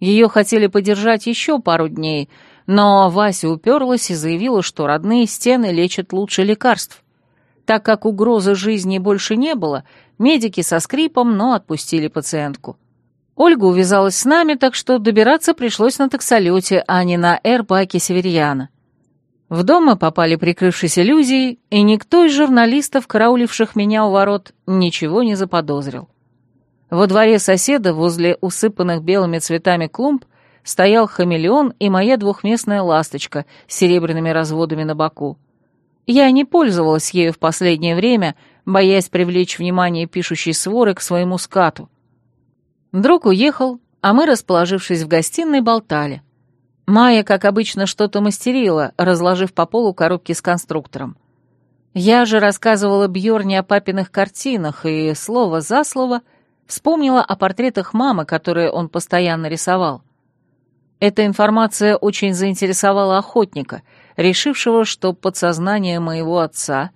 S1: Ее хотели подержать еще пару дней, но Вася уперлась и заявила, что родные стены лечат лучше лекарств. Так как угрозы жизни больше не было, медики со скрипом, но отпустили пациентку. Ольга увязалась с нами, так что добираться пришлось на таксолете, а не на эрбаке Северьяна. В дом мы попали, прикрывшись иллюзией, и никто из журналистов, карауливших меня у ворот, ничего не заподозрил. Во дворе соседа, возле усыпанных белыми цветами клумб, стоял хамелеон и моя двухместная ласточка с серебряными разводами на боку. Я не пользовалась ею в последнее время, боясь привлечь внимание пишущей своры к своему скату. Друг уехал, а мы, расположившись в гостиной, болтали. Майя, как обычно, что-то мастерила, разложив по полу коробки с конструктором. Я же рассказывала Бьорне о папиных картинах и, слово за слово, вспомнила о портретах мамы, которые он постоянно рисовал. Эта информация очень заинтересовала охотника, решившего, что подсознание моего отца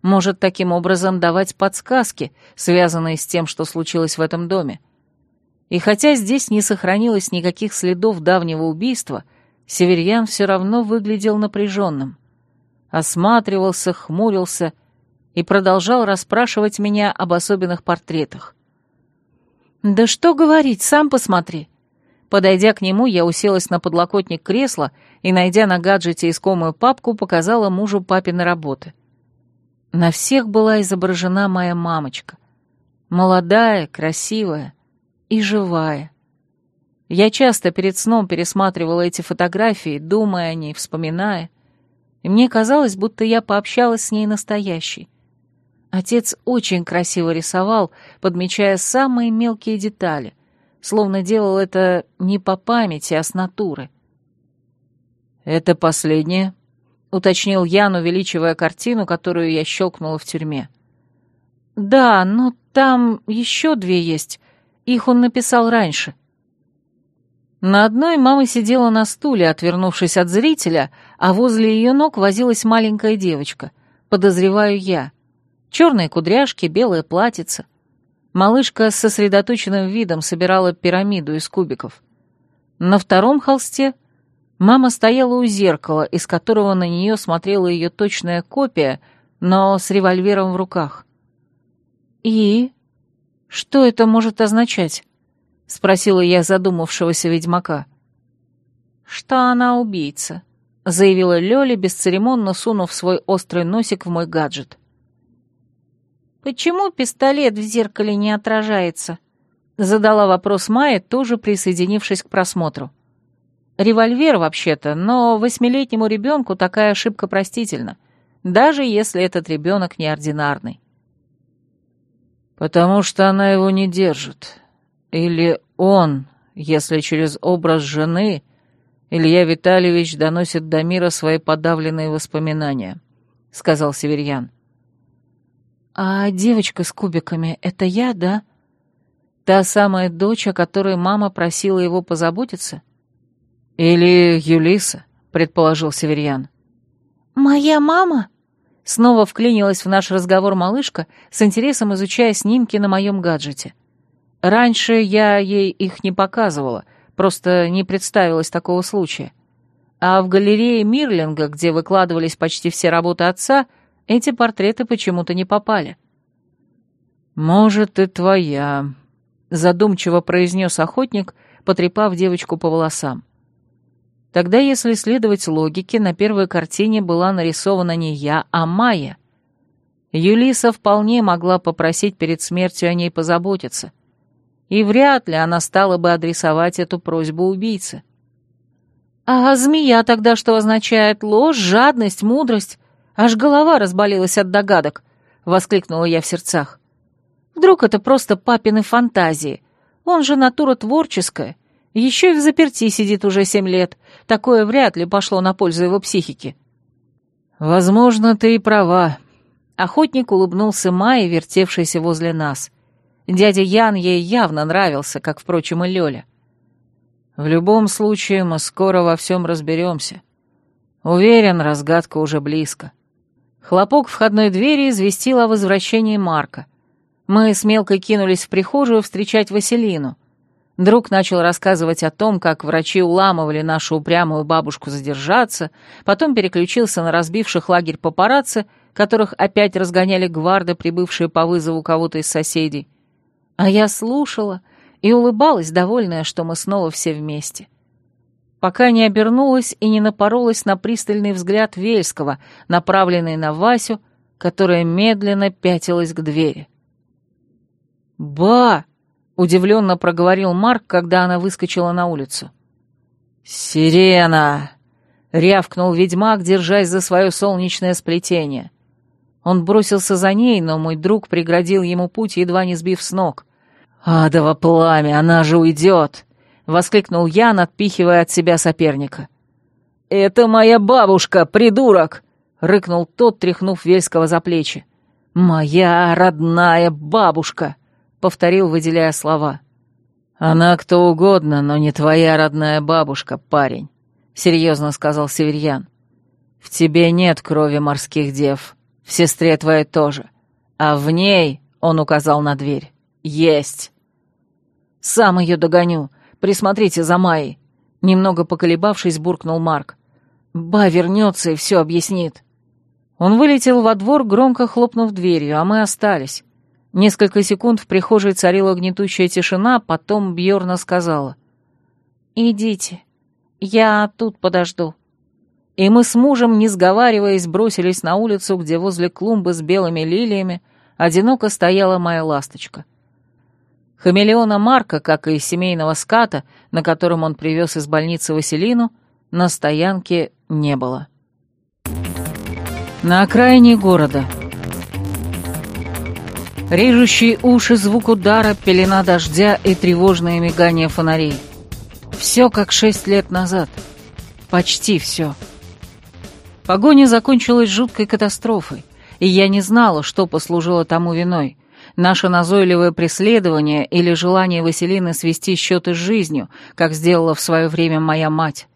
S1: может таким образом давать подсказки, связанные с тем, что случилось в этом доме. И хотя здесь не сохранилось никаких следов давнего убийства, Северьян все равно выглядел напряженным. Осматривался, хмурился и продолжал расспрашивать меня об особенных портретах. «Да что говорить, сам посмотри. Подойдя к нему, я уселась на подлокотник кресла и, найдя на гаджете искомую папку, показала мужу папины работы. На всех была изображена моя мамочка. Молодая, красивая и живая. Я часто перед сном пересматривала эти фотографии, думая о ней, вспоминая, и мне казалось, будто я пообщалась с ней настоящей. Отец очень красиво рисовал, подмечая самые мелкие детали — словно делал это не по памяти, а с натуры. «Это последнее», — уточнил Ян, увеличивая картину, которую я щелкнула в тюрьме. «Да, но там еще две есть. Их он написал раньше». На одной мама сидела на стуле, отвернувшись от зрителя, а возле ее ног возилась маленькая девочка, подозреваю я. Черные кудряшки, белое платьице. Малышка с сосредоточенным видом собирала пирамиду из кубиков. На втором холсте мама стояла у зеркала, из которого на нее смотрела ее точная копия, но с револьвером в руках. «И? Что это может означать?» — спросила я задумавшегося ведьмака. «Что она убийца», — заявила Лёля, бесцеремонно сунув свой острый носик в мой гаджет. «Почему пистолет в зеркале не отражается?» — задала вопрос Майя, тоже присоединившись к просмотру. «Револьвер, вообще-то, но восьмилетнему ребенку такая ошибка простительна, даже если этот ребенок неординарный».
S2: «Потому что она его не держит. Или он, если через образ жены Илья Витальевич доносит до мира свои подавленные воспоминания», — сказал Северьян.
S1: «А девочка с кубиками — это я, да? Та самая дочь, о которой мама просила его позаботиться?»
S2: «Или Юлиса», — предположил Северьян.
S1: «Моя мама?» Снова вклинилась в наш разговор малышка, с интересом изучая снимки на моем гаджете. Раньше я ей их не показывала, просто не представилось такого случая. А в галерее Мирлинга, где выкладывались почти все работы отца, — эти портреты почему-то не попали.
S2: «Может, и твоя», — задумчиво произнес охотник, потрепав девочку по волосам. Тогда, если следовать логике, на первой картине была нарисована не я, а Майя. Юлиса вполне могла попросить перед смертью о ней позаботиться. И вряд ли она стала бы адресовать эту просьбу убийце.
S1: «А змея тогда что означает? Ложь, жадность, мудрость? Аж голова разболелась от догадок, — воскликнула я в сердцах. Вдруг это просто папины фантазии? Он же натура творческая, еще и в заперти сидит уже семь лет. Такое вряд ли пошло на пользу его психике.
S2: «Возможно, ты и права», —
S1: охотник улыбнулся Майе, вертевшейся возле нас. Дядя Ян ей явно нравился, как, впрочем, и Лёля.
S2: «В любом случае, мы скоро во всем разберемся. Уверен, разгадка уже близко».
S1: Хлопок входной двери известил о возвращении Марка. Мы с Мелкой кинулись в прихожую встречать Василину. Друг начал рассказывать о том, как врачи уламывали нашу упрямую бабушку задержаться, потом переключился на разбивших лагерь папарацци, которых опять разгоняли гварды, прибывшие по вызову кого-то из соседей. А я слушала и улыбалась, довольная, что мы снова все вместе пока не обернулась и не напоролась на пристальный взгляд Вельского, направленный на Васю, которая медленно пятилась к двери. «Ба!» — удивленно проговорил Марк, когда она выскочила на улицу.
S2: «Сирена!» — рявкнул ведьмак, держась за свое солнечное сплетение. Он бросился за ней, но мой друг преградил ему путь, едва не сбив с ног. «Адово пламя, она же уйдет!» — воскликнул Ян, отпихивая от себя соперника. «Это моя бабушка, придурок!» — рыкнул тот, тряхнув Вельского за плечи. «Моя родная бабушка!» — повторил, выделяя слова. «Она кто угодно, но не твоя родная бабушка, парень», — серьезно сказал Северьян. «В тебе нет крови морских дев, в сестре твоей тоже, а в ней, — он указал на дверь, — есть». «Сам ее догоню, присмотрите за Майей», — немного поколебавшись, буркнул Марк. «Ба вернется и все объяснит». Он вылетел во двор, громко хлопнув дверью, а мы остались. Несколько секунд в прихожей царила гнетущая тишина, потом Бьорна сказала. «Идите, я тут подожду». И мы с мужем, не сговариваясь, бросились на улицу, где возле клумбы с белыми лилиями одиноко стояла моя ласточка. Хамелеона Марка, как и семейного ската, на котором он привез из больницы Василину, на стоянке не было. На окраине города. Режущий уши звук удара, пелена дождя и тревожное мигание фонарей. Все как шесть лет назад. Почти все. Погоня закончилась жуткой катастрофой, и я не знала, что послужило тому виной. Наше назойливое преследование или желание Василины свести счеты с жизнью, как сделала в свое время моя мать.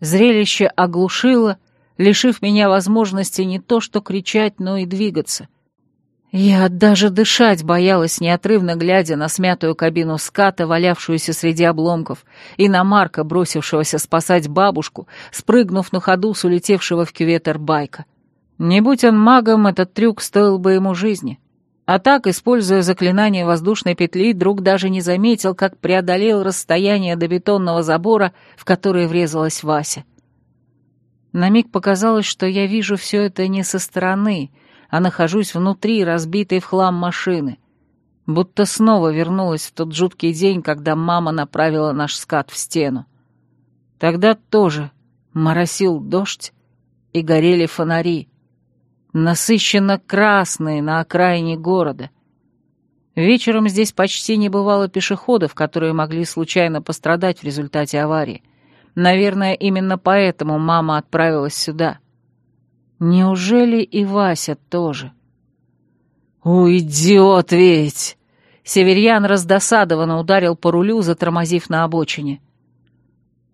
S2: Зрелище оглушило, лишив меня возможности не то что кричать, но и двигаться. Я даже дышать боялась, неотрывно глядя на смятую кабину ската, валявшуюся среди обломков, и на Марка, бросившегося спасать бабушку, спрыгнув на ходу с улетевшего в кюветер байка. Не будь он магом, этот трюк стоил бы ему жизни. А так, используя заклинание воздушной петли, друг даже не заметил, как преодолел расстояние до бетонного забора, в который врезалась Вася. На миг показалось, что я вижу все это не со стороны, а нахожусь внутри разбитой в хлам машины. Будто снова вернулась в тот жуткий день, когда мама направила наш скат в стену. Тогда тоже моросил дождь и горели фонари, насыщенно красные на окраине города. Вечером здесь почти не бывало пешеходов, которые могли случайно пострадать в результате аварии. Наверное, именно поэтому мама отправилась сюда. Неужели и Вася тоже? «Уйдет ведь!» Северьян раздосадованно ударил по рулю, затормозив на обочине.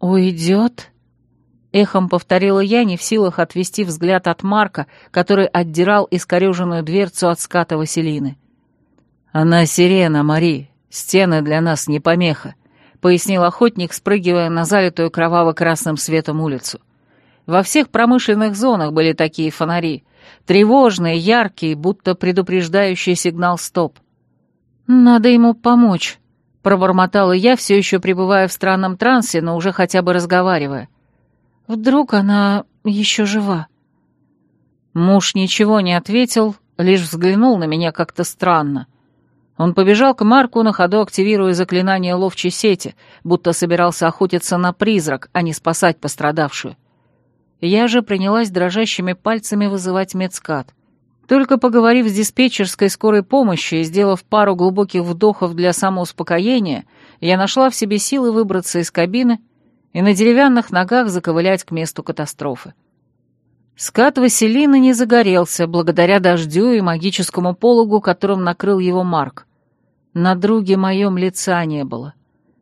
S2: «Уйдет?» Эхом повторила я, не в силах отвести взгляд от Марка, который отдирал искореженную дверцу от ската Василины. «Она сирена, Мари. Стены для нас не помеха. — пояснил охотник, спрыгивая на залитую кроваво-красным светом улицу. Во всех промышленных зонах были такие фонари, тревожные, яркие, будто предупреждающий сигнал «стоп». «Надо ему помочь», — пробормотала я, все еще пребывая в странном трансе, но уже хотя бы разговаривая. «Вдруг она еще жива?» Муж ничего не ответил, лишь взглянул на меня как-то странно — он побежал к Марку на ходу, активируя заклинание ловчей сети, будто собирался охотиться на призрак, а не спасать пострадавшую. Я же принялась дрожащими пальцами вызывать медскат. Только поговорив с диспетчерской скорой помощи и сделав пару глубоких вдохов для самоуспокоения, я нашла в себе силы выбраться из кабины и на деревянных ногах заковылять к месту катастрофы. Скат Василины не загорелся благодаря дождю и магическому пологу, которым накрыл его Марк. На друге моем лица не было.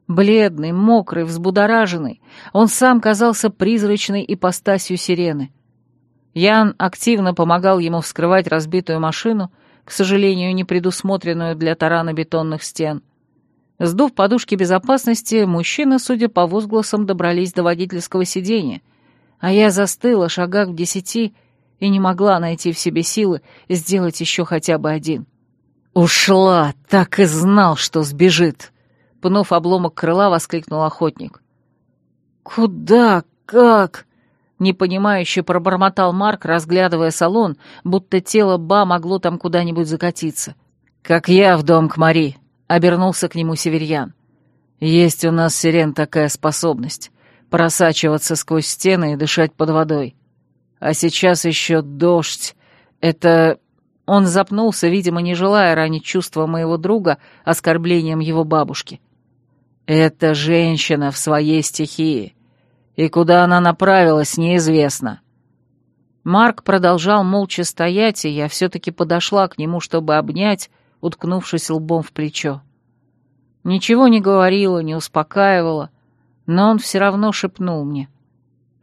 S2: Бледный, мокрый, взбудораженный, он сам казался призрачной ипостасью сирены. Ян активно помогал ему вскрывать разбитую машину, к сожалению, не предусмотренную для тарана бетонных стен. Сдув подушки безопасности, мужчины, судя по возгласам, добрались до водительского сиденья, а я застыла, шагах в десяти, и не могла найти в себе силы сделать еще хотя бы один — «Ушла! Так и знал, что сбежит!» Пнув обломок крыла, воскликнул охотник. «Куда? Как?» Непонимающе пробормотал Марк, разглядывая салон, будто тело Ба могло там куда-нибудь закатиться. «Как я в дом к Мари», — обернулся к нему Северьян. «Есть у нас, сирен, такая способность — просачиваться сквозь стены и дышать под водой. А сейчас еще дождь. Это Он запнулся, видимо, не желая ранить чувства моего друга оскорблением его бабушки. «Это женщина в своей стихии, и куда она направилась, неизвестно». Марк продолжал молча стоять, и я все-таки подошла к нему, чтобы обнять, уткнувшись лбом в плечо. Ничего не говорила, не успокаивала, но он все равно шепнул мне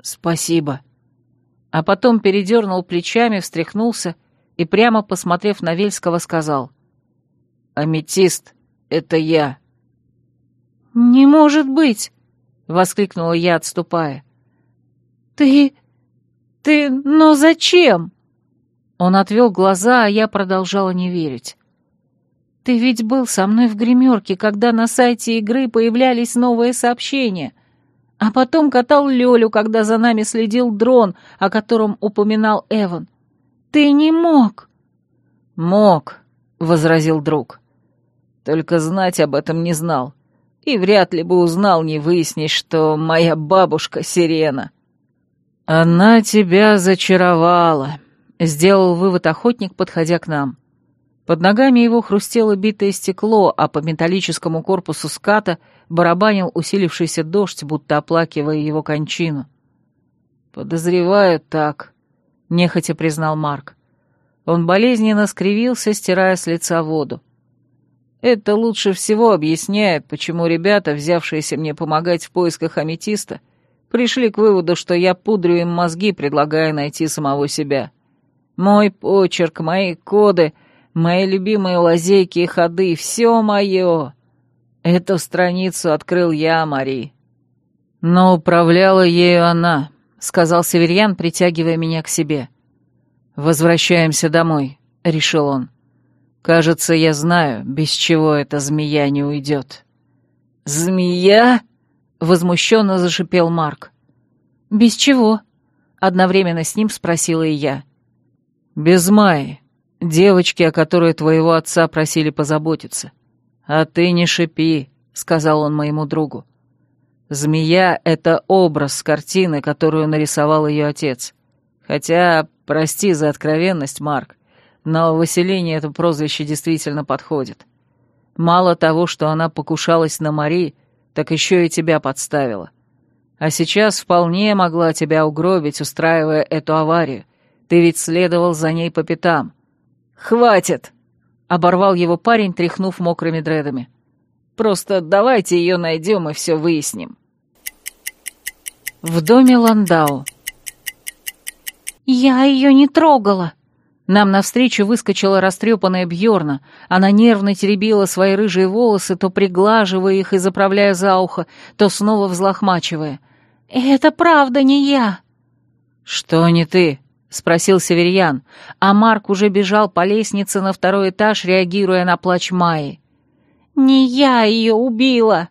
S2: «Спасибо». А потом передернул плечами, встряхнулся и, прямо посмотрев на Вельского, сказал «Аметист, это я».
S1: «Не может быть!» — воскликнула я, отступая. «Ты... ты... но зачем?» Он отвел глаза, а я продолжала не верить. «Ты ведь был со мной в гримерке, когда на сайте игры появлялись новые сообщения, а потом катал Лёлю, когда за нами следил дрон, о котором упоминал Эван. Ты не мог!»
S2: «Мог», — возразил друг. «Только знать об этом не знал. И вряд ли бы узнал, не выяснить, что моя бабушка — сирена». «Она тебя зачаровала», — сделал вывод охотник, подходя к нам. Под ногами его хрустело битое стекло, а по металлическому корпусу ската барабанил усилившийся дождь, будто оплакивая его кончину. «Подозреваю так», — нехотя признал Марк. Он болезненно скривился, стирая с лица воду. Это лучше всего объясняет, почему ребята, взявшиеся мне помогать в поисках аметиста, пришли к выводу, что я пудрю им мозги, предлагая найти самого себя. Мой почерк, мои коды, мои любимые лазейки и ходы — все мое. Эту страницу открыл я, Мари. Но управляла ею она, — сказал Северьян, притягивая меня к себе. «Возвращаемся домой», — решил он. «Кажется, я знаю, без чего эта змея не уйдет». «Змея?» — возмущенно зашипел Марк.
S1: «Без чего?» — одновременно с ним спросила и я.
S2: «Без Майи, девочки, о которой твоего отца просили позаботиться. А ты не шипи», — сказал он моему другу. «Змея — это образ с картины, которую нарисовал ее отец. Хотя Прости за откровенность, Марк, но Василине это прозвище действительно подходит. Мало того, что она покушалась на Мари, так еще и тебя подставила. А сейчас вполне могла тебя угробить, устраивая эту аварию. Ты ведь следовал за ней по пятам. «Хватит!» — оборвал его парень, тряхнув мокрыми дредами. «Просто давайте ее найдем и все выясним». В доме Ландау.
S1: «Я ее не трогала!» Нам навстречу выскочила растрепанная Бьорна. Она нервно теребила свои рыжие волосы, то приглаживая их и заправляя за ухо, то снова взлохмачивая. «Это правда не я!»
S2: «Что не ты?» — спросил Северьян, а Марк уже бежал по лестнице на второй этаж, реагируя на плач Майи.
S1: «Не я ее убила!»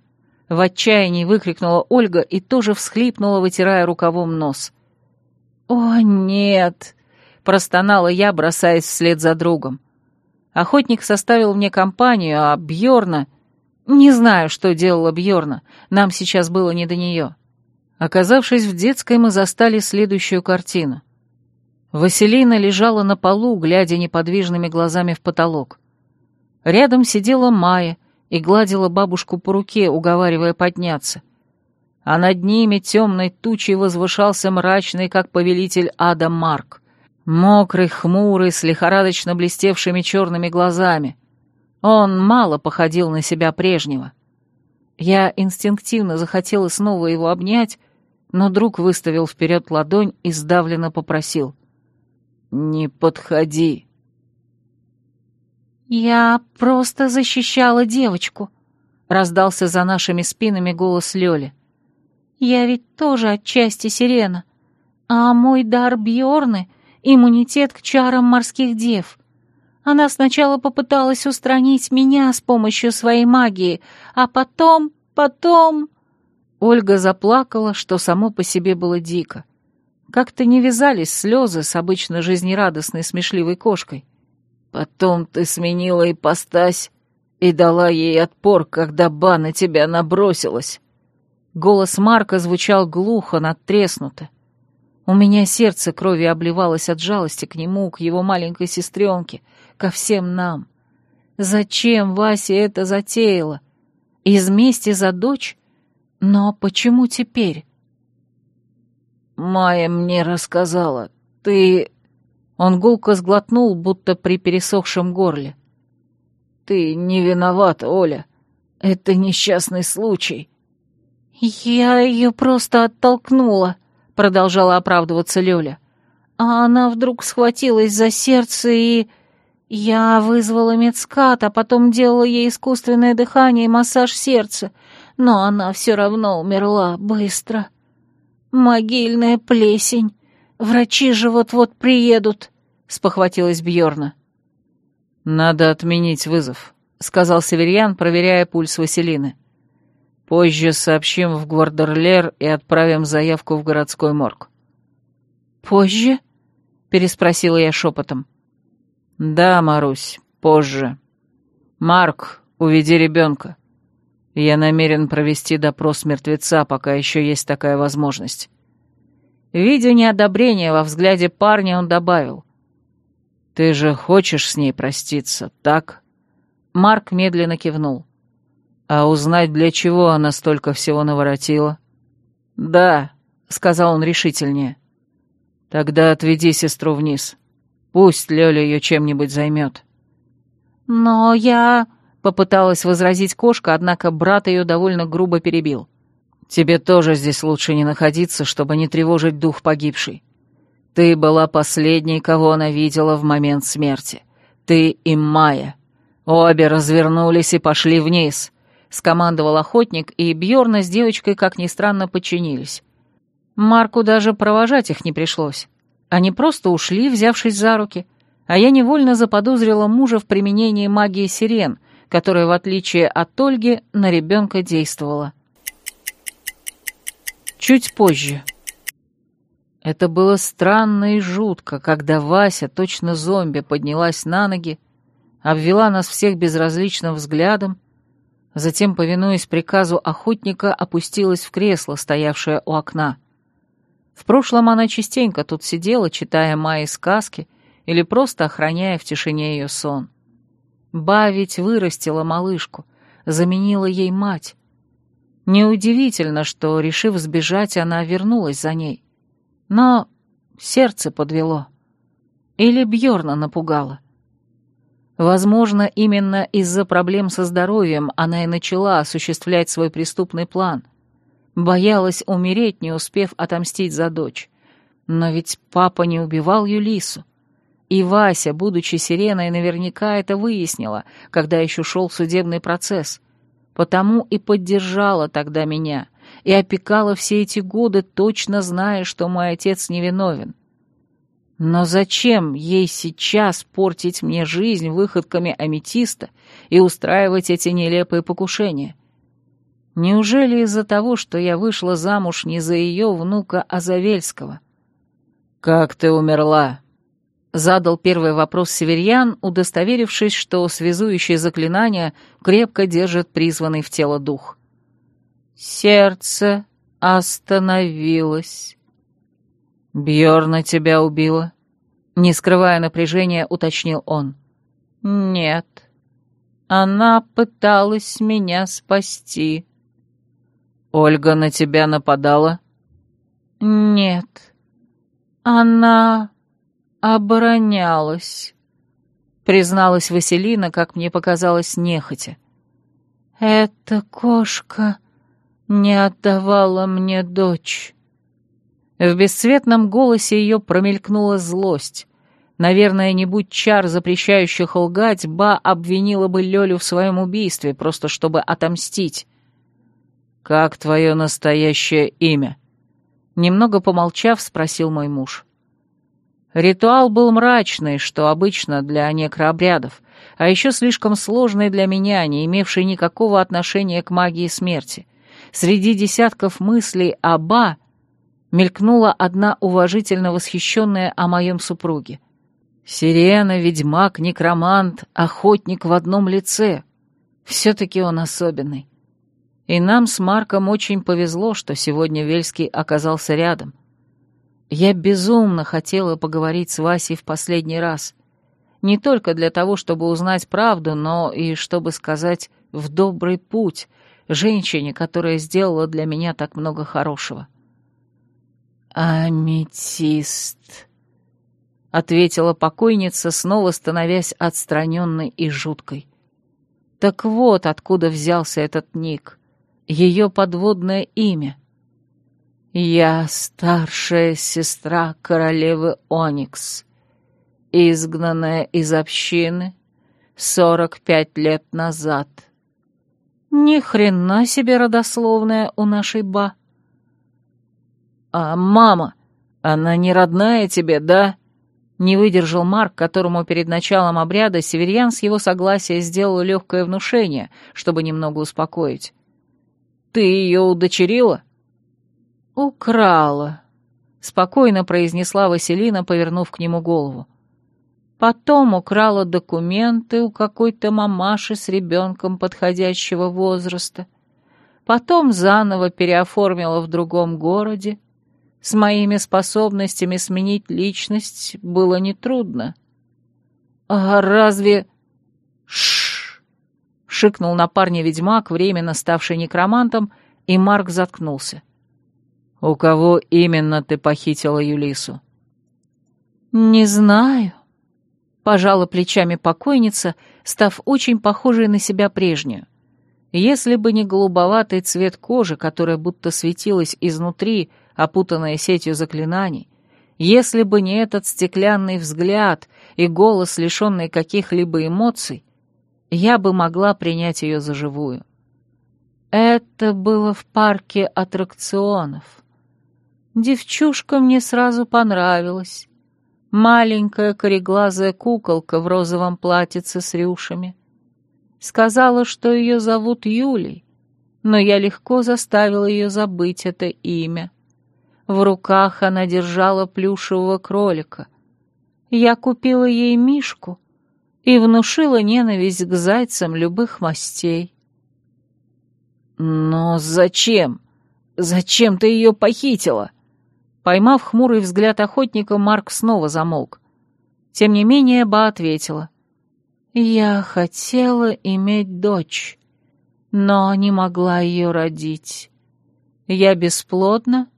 S2: В отчаянии выкрикнула Ольга и тоже всхлипнула, вытирая рукавом нос.
S1: «О, нет!» — простонала я, бросаясь вслед за другом.
S2: Охотник составил мне компанию, а Бьорна... Не знаю, что делала Бьорна, нам сейчас было не до нее. Оказавшись в детской, мы застали следующую картину. Василина лежала на полу, глядя неподвижными глазами в потолок. Рядом сидела Майя и гладила бабушку по руке, уговаривая подняться а над ними темной тучей возвышался мрачный, как повелитель ада Марк. Мокрый, хмурый, с лихорадочно блестевшими черными глазами. Он мало походил на себя прежнего. Я инстинктивно захотела снова его обнять, но друг выставил вперед ладонь и сдавленно попросил. «Не подходи».
S1: «Я просто защищала девочку», — раздался за нашими спинами голос Лёли. Я ведь тоже отчасти сирена. А мой дар Бьорны — иммунитет к чарам морских дев. Она сначала попыталась устранить меня с помощью своей магии, а потом, потом...»
S2: Ольга заплакала, что само по себе было дико. Как-то не вязались слезы с обычно жизнерадостной смешливой кошкой. «Потом ты сменила ипостась и дала ей отпор, когда ба на тебя набросилась», Голос Марка звучал глухо, надтреснуто.
S1: У меня сердце крови обливалось от жалости к нему, к его маленькой сестренке, ко всем нам. Зачем Вася это затеяла? Из мести за дочь? Но почему теперь?
S2: «Майя мне рассказала. Ты...» Он гулко сглотнул, будто при пересохшем горле. «Ты не виновата, Оля. Это несчастный случай».
S1: «Я ее просто оттолкнула», — продолжала оправдываться Лёля. «А она вдруг схватилась за сердце и...» Я вызвала медскат, а потом делала ей искусственное дыхание и массаж сердца, но она все равно умерла быстро. Могильная плесень. Врачи же вот-вот приедут, спохватилась Бьорна.
S2: Надо отменить вызов, сказал Северьян, проверяя пульс Василины. Позже сообщим в Гвардерлер и отправим заявку в городской морг.
S1: Позже? переспросила я шепотом.
S2: «Да, Марусь, позже. Марк, уведи ребенка. Я намерен провести допрос мертвеца, пока еще есть такая возможность».
S1: Видя неодобрение во взгляде парня, он добавил.
S2: «Ты же хочешь с ней проститься, так?»
S1: Марк медленно кивнул.
S2: «А узнать, для чего она столько всего наворотила?»
S1: «Да», — сказал он решительнее.
S2: «Тогда отведи сестру вниз. Пусть Лёля её чем-нибудь займет.
S1: «Но я...» — попыталась возразить кошка, однако брат её довольно грубо перебил.
S2: «Тебе тоже здесь лучше не находиться, чтобы не тревожить дух погибшей. Ты была последней, кого она видела в момент смерти. Ты и Майя. Обе развернулись и пошли вниз», — скомандовал охотник, и Бьорна с девочкой, как ни странно, подчинились.
S1: Марку даже провожать их не пришлось. Они просто ушли, взявшись за руки, а я невольно заподозрила мужа в применении магии сирен, которая, в отличие от Ольги, на ребенка действовала. Чуть позже. Это было странно и жутко, когда Вася, точно зомби, поднялась на ноги, обвела нас всех безразличным взглядом, затем, повинуясь приказу охотника, опустилась в кресло, стоявшее у окна. В прошлом она частенько тут сидела, читая Майи сказки или просто охраняя в тишине ее сон. Ба ведь вырастила малышку, заменила ей мать. Неудивительно, что, решив сбежать, она вернулась за ней. Но сердце подвело. Или Бьорна напугала. Возможно, именно из-за проблем со здоровьем она и начала осуществлять свой преступный план, Боялась умереть, не успев отомстить за дочь. Но ведь папа не убивал Юлису. И Вася, будучи сиреной, наверняка это выяснила, когда еще шел судебный процесс. Потому и поддержала тогда меня, и опекала все эти годы, точно зная, что мой отец невиновен. Но зачем ей сейчас портить мне жизнь выходками аметиста и устраивать эти нелепые покушения? Неужели из-за того, что я вышла замуж не за ее внука Азавельского?
S2: «Как ты умерла?»
S1: — задал первый вопрос Северьян, удостоверившись, что связующее заклинание крепко держит призванный в тело дух. «Сердце остановилось».
S2: «Бьерна тебя убила?»
S1: Не скрывая напряжения, уточнил он. «Нет. Она пыталась меня спасти».
S2: «Ольга на тебя нападала?»
S1: «Нет. Она оборонялась», — призналась Василина, как мне показалось, нехотя. «Эта кошка не отдавала мне дочь». В бесцветном голосе ее промелькнула злость. Наверное, не будь чар, запрещающих лгать, Ба обвинила бы Лёлю в своем убийстве, просто чтобы отомстить.
S2: «Как твое настоящее имя?»
S1: Немного помолчав, спросил мой муж. Ритуал был мрачный, что обычно для некрообрядов, а еще слишком сложный для меня, не имевший никакого отношения к магии смерти. Среди десятков мыслей о Ба мелькнула одна уважительно восхищенная о моем супруге. Сирена, ведьмак, некромант, охотник в одном лице. Все-таки он особенный. И нам с Марком очень повезло, что сегодня Вельский оказался рядом.
S2: Я безумно хотела поговорить с Васей в последний раз. Не только для того, чтобы узнать правду, но и чтобы сказать «в добрый путь» женщине, которая сделала для меня так много хорошего. «Аметист», — ответила покойница, снова становясь отстраненной и жуткой. Так вот откуда взялся этот ник, ее подводное имя. «Я старшая сестра королевы Оникс, изгнанная из общины сорок пять лет назад». Ни хрена себе родословная у нашей ба. А мама, она не родная тебе, да? Не выдержал Марк, которому перед началом обряда Северьян с его согласия сделал легкое внушение, чтобы немного успокоить. Ты ее удочерила? Украла, спокойно произнесла Василина, повернув к нему голову. Потом украла документы у какой-то мамаши с ребенком подходящего возраста. Потом заново переоформила в другом городе. С моими способностями сменить личность было нетрудно. «А разве...» «Шш!» — шикнул на парня ведьмак, временно ставший некромантом, и Марк заткнулся. «У кого именно ты похитила Юлису?» «Не знаю», Пожала плечами покойница, став очень похожей на себя прежнюю. Если бы не голубоватый цвет кожи, которая будто светилась изнутри, опутанная сетью заклинаний, если бы не этот стеклянный взгляд и голос, лишенный каких-либо эмоций, я бы могла принять ее за живую. Это было в парке аттракционов. Девчушка мне сразу понравилась маленькая кореглазая куколка в розовом платьице с рюшами. Сказала, что ее зовут Юлей, но я легко заставила ее забыть это имя. В руках она держала плюшевого кролика. Я купила ей мишку и внушила ненависть к зайцам любых мастей. «Но зачем? Зачем ты ее похитила?» Поймав хмурый взгляд охотника, Марк снова замолк. Тем не менее, Ба ответила. «Я хотела иметь дочь, но не могла ее родить. Я бесплодна,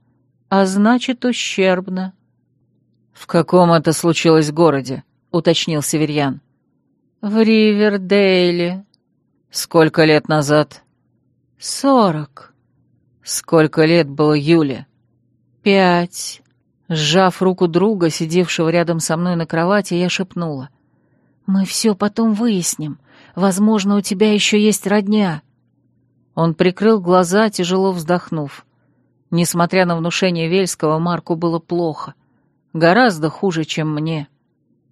S2: а значит, ущербна». «В каком это случилось городе?» — уточнил Северьян. «В Ривердейле». «Сколько лет назад?» «Сорок». «Сколько лет было Юле?» «Пять». Сжав руку друга, сидевшего рядом со мной на кровати, я шепнула. «Мы все потом выясним. Возможно, у тебя еще есть родня». Он прикрыл глаза, тяжело вздохнув. Несмотря на внушение Вельского, Марку было плохо. Гораздо хуже, чем мне.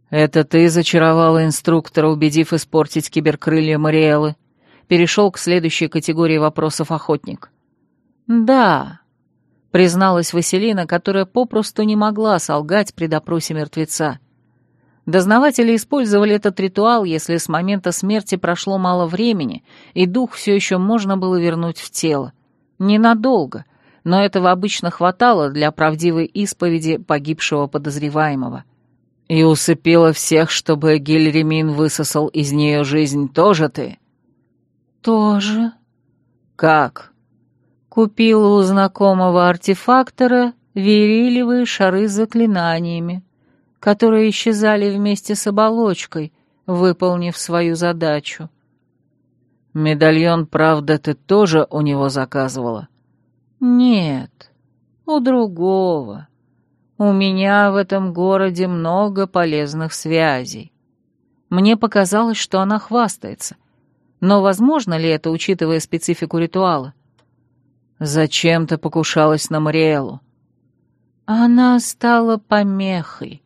S2: «Это ты зачаровала инструктора, убедив испортить киберкрылья Мариэлы?» Перешел к следующей категории вопросов охотник. «Да», призналась Василина, которая попросту не могла солгать при допросе мертвеца. Дознаватели использовали этот ритуал, если с момента смерти прошло мало времени, и дух все еще можно было вернуть в тело. Ненадолго, но этого обычно хватало для правдивой исповеди погибшего подозреваемого. «И усыпила всех, чтобы Гильремин высосал из нее жизнь, тоже ты?» «Тоже». «Как?» Купила у знакомого артефактора верилевые шары с заклинаниями, которые исчезали вместе с оболочкой, выполнив свою задачу. «Медальон, правда, ты тоже у него заказывала?» «Нет, у другого. У меня в этом городе много полезных связей. Мне показалось, что она хвастается. Но возможно ли это, учитывая специфику ритуала?» «Зачем ты покушалась на Мариэлу?» «Она стала помехой».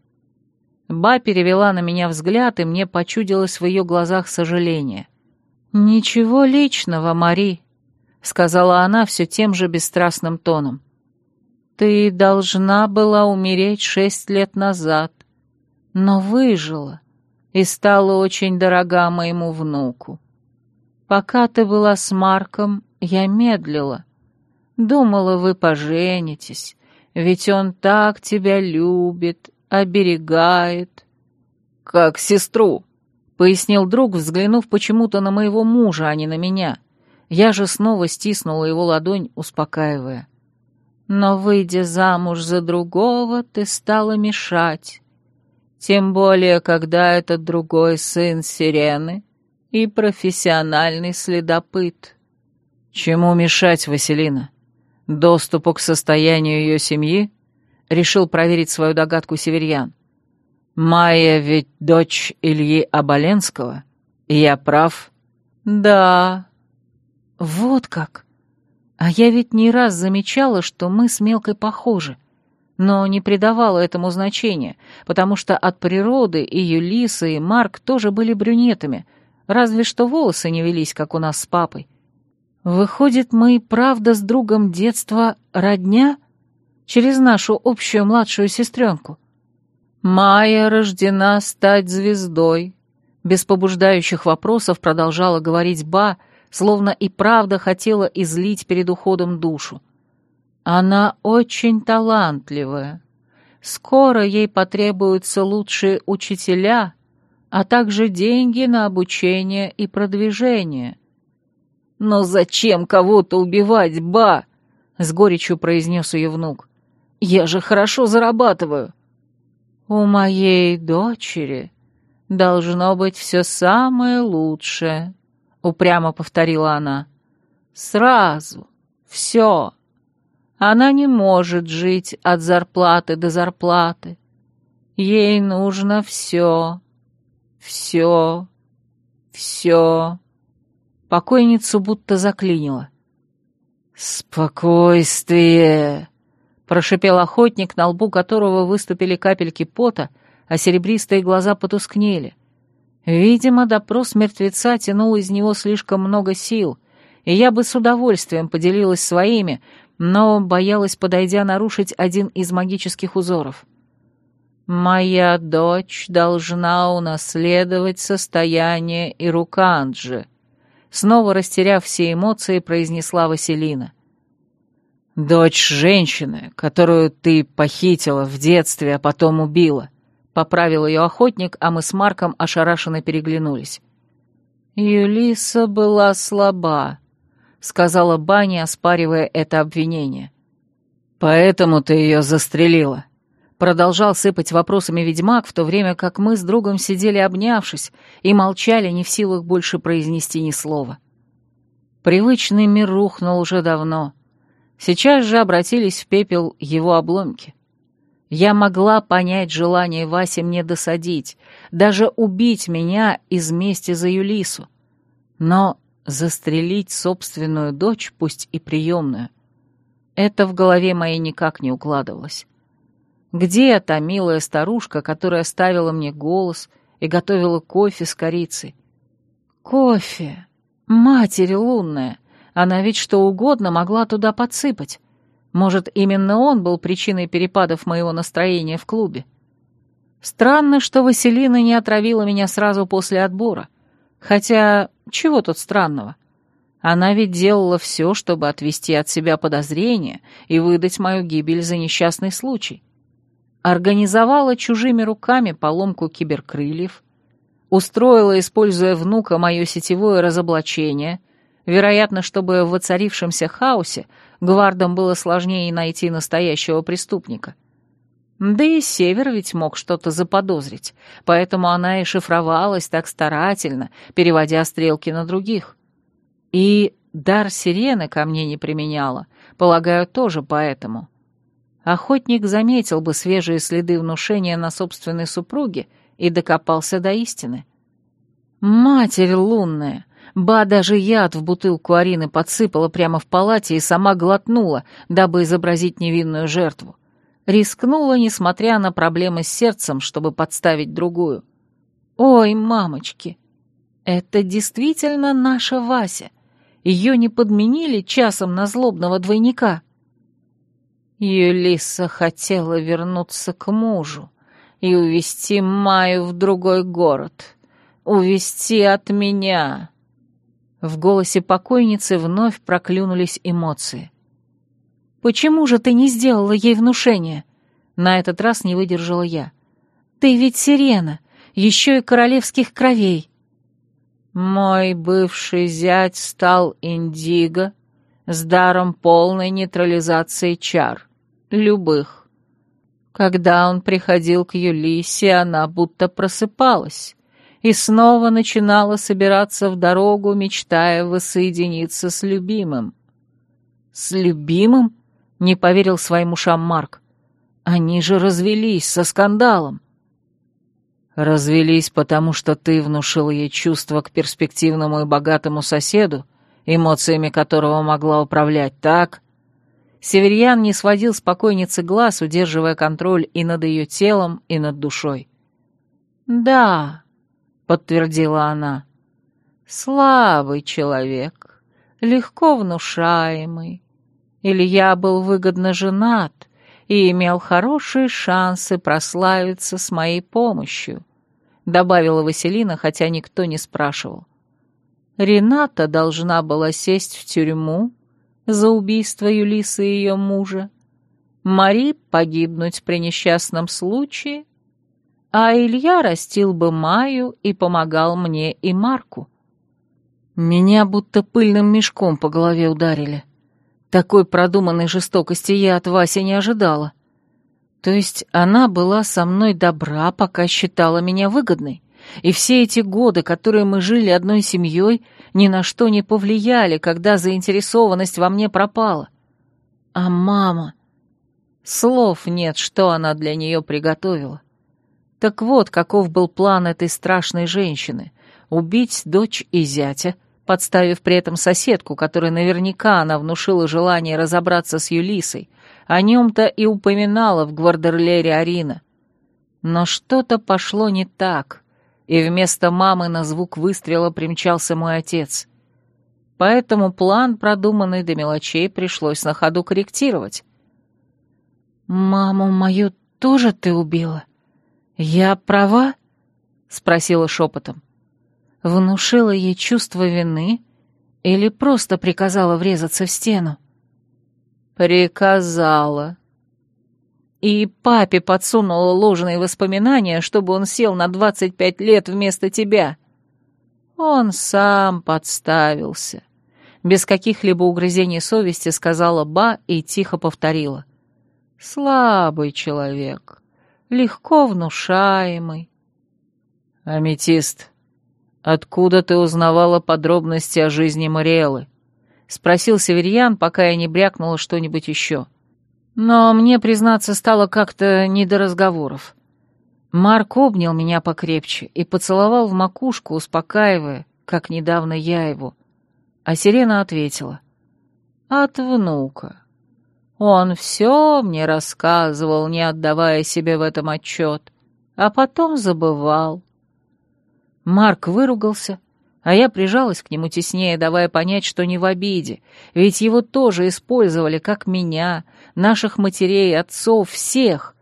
S2: Ба перевела на меня взгляд, и мне почудилось в ее глазах сожаление. «Ничего личного, Мари», — сказала она все тем же бесстрастным тоном. «Ты должна была умереть шесть лет назад, но выжила и стала очень дорога моему внуку. Пока ты была с Марком, я медлила, Думала, вы поженитесь,
S1: Ведь он так тебя любит, оберегает».
S2: «Как сестру», — пояснил друг, взглянув почему-то на моего мужа, а не на меня. Я же снова стиснула его ладонь, успокаивая.
S1: «Но, выйдя замуж за другого, ты стала мешать. Тем более, когда этот другой сын Сирены и профессиональный следопыт».
S2: «Чему мешать, Василина? Доступу к состоянию ее семьи?» — решил проверить свою догадку Северьян. «Майя ведь дочь Ильи Оболенского, я прав?»
S1: «Да». «Вот как! А я ведь не раз замечала, что мы с Мелкой похожи, но не придавала этому значения, потому что от природы и Юлиса, и Марк тоже были брюнетами, разве что волосы не велись, как у нас с папой. Выходит, мы правда с другом детства родня? Через нашу общую младшую сестренку. Майя рождена стать звездой. Без побуждающих вопросов продолжала говорить Ба, словно и правда хотела излить перед уходом душу. Она очень талантливая. Скоро ей потребуются лучшие учителя, а также деньги на обучение и продвижение. «Но зачем кого-то убивать, ба?» — с горечью произнес ее внук. «Я же хорошо зарабатываю». «У моей дочери должно быть все самое лучшее», — упрямо повторила она. «Сразу, все. Она не может жить от зарплаты до зарплаты. Ей нужно все, все, все». Покойницу будто заклинило.
S2: «Спокойствие!» — прошипел охотник, на лбу которого выступили капельки пота, а серебристые глаза потускнели.
S1: Видимо, допрос мертвеца тянул из него слишком много сил, и я бы с удовольствием поделилась своими, но боялась, подойдя, нарушить один из магических узоров. «Моя дочь должна унаследовать состояние Ируканджи», снова растеряв все эмоции, произнесла Василина.
S2: «Дочь женщины, которую ты похитила в детстве, а потом убила», — поправил ее охотник, а мы с Марком ошарашенно переглянулись.
S1: «Юлиса была слаба», — сказала Баня, оспаривая это обвинение.
S2: «Поэтому ты ее застрелила», Продолжал сыпать вопросами ведьмак, в то время как мы с другом сидели обнявшись и молчали, не в силах больше произнести ни слова.
S1: Привычный мир рухнул уже давно. Сейчас же обратились в пепел его обломки. Я могла понять желание Васи мне досадить, даже убить меня из мести за Юлису. Но застрелить собственную дочь, пусть и приемную, это в голове моей никак не укладывалось. Где та милая старушка, которая ставила мне голос и готовила кофе с корицей? Кофе! Матерь лунная! Она ведь что угодно могла туда подсыпать. Может, именно он был причиной перепадов моего настроения в клубе. Странно, что Василина не отравила меня сразу после отбора. Хотя, чего тут странного? Она ведь делала все, чтобы отвести от себя подозрения и выдать мою гибель за несчастный случай организовала чужими руками поломку киберкрыльев, устроила, используя внука, мое сетевое разоблачение, вероятно, чтобы в воцарившемся хаосе гвардам было сложнее найти настоящего преступника. Да и Север ведь мог что-то заподозрить, поэтому она и шифровалась так старательно, переводя стрелки на других. И дар сирены ко мне не применяла, полагаю, тоже поэтому. Охотник заметил бы свежие следы внушения на собственной супруге и докопался до истины. Матерь лунная! Ба даже яд в бутылку Арины подсыпала прямо в палате и сама глотнула, дабы изобразить невинную жертву. Рискнула, несмотря на проблемы с сердцем, чтобы подставить другую. Ой, мамочки! Это действительно наша Вася. Ее не подменили часом на злобного двойника. Юлиса хотела вернуться к мужу и увезти Маю в другой город. Увезти от меня. В голосе покойницы вновь проклюнулись эмоции. Почему же ты не сделала ей внушение? На этот раз не выдержала я. Ты ведь сирена, еще и королевских кровей.
S2: Мой бывший зять стал индиго с даром полной нейтрализации чар. Любых. Когда он приходил к Юлисе, она будто просыпалась и снова начинала собираться в дорогу, мечтая воссоединиться с любимым.
S1: «С любимым?» — не поверил своим ушам Марк. «Они же развелись со скандалом».
S2: «Развелись, потому что ты внушил ей чувство к перспективному и богатому соседу, эмоциями которого могла управлять, так?»
S1: Северьян не сводил с покойницы глаз, удерживая контроль и над ее телом, и над душой.
S2: «Да», — подтвердила она, — «слабый человек, легко внушаемый, Илья был выгодно женат и имел хорошие шансы прославиться с моей помощью», — добавила Василина, хотя никто не спрашивал. Рената должна была сесть в тюрьму за убийство Юлисы и ее мужа, Мари погибнуть при несчастном случае, а Илья растил бы Маю и помогал мне и Марку.
S1: Меня будто пыльным мешком по голове ударили. Такой продуманной жестокости я от Васи не ожидала. То есть она была со мной добра, пока считала меня выгодной, и все эти годы, которые мы жили одной семьей, ни на что не повлияли, когда заинтересованность во мне пропала. А мама... Слов нет, что она для нее приготовила. Так вот, каков был план этой страшной женщины — убить дочь и зятя — подставив при этом соседку, которой наверняка она внушила желание разобраться с Юлисой. О нем-то и упоминала в Гвардерлере Арина. Но что-то пошло не так, и вместо мамы на звук выстрела примчался мой отец. Поэтому план, продуманный до мелочей, пришлось на ходу корректировать. «Маму мою тоже ты убила? Я права?» — спросила шепотом внушила ей чувство вины или просто приказала врезаться в стену?
S2: Приказала.
S1: И папе подсунула ложные воспоминания, чтобы он сел на двадцать пять лет вместо тебя.
S2: Он сам подставился. Без каких-либо угрызений совести сказала Ба и тихо повторила. Слабый человек, легко внушаемый. Аметист, «Откуда ты узнавала подробности о жизни Мариэлы?» — спросил Северьян, пока я не брякнула что-нибудь еще. Но мне, признаться, стало как-то не до разговоров. Марк обнял меня покрепче и поцеловал в макушку, успокаивая, как недавно я его. А Сирена ответила. «От внука. Он все мне рассказывал, не отдавая себе в этом отчет, а потом забывал. Марк выругался, а я прижалась к нему теснее, давая понять, что не в обиде, ведь его тоже использовали, как меня, наших матерей, отцов, всех,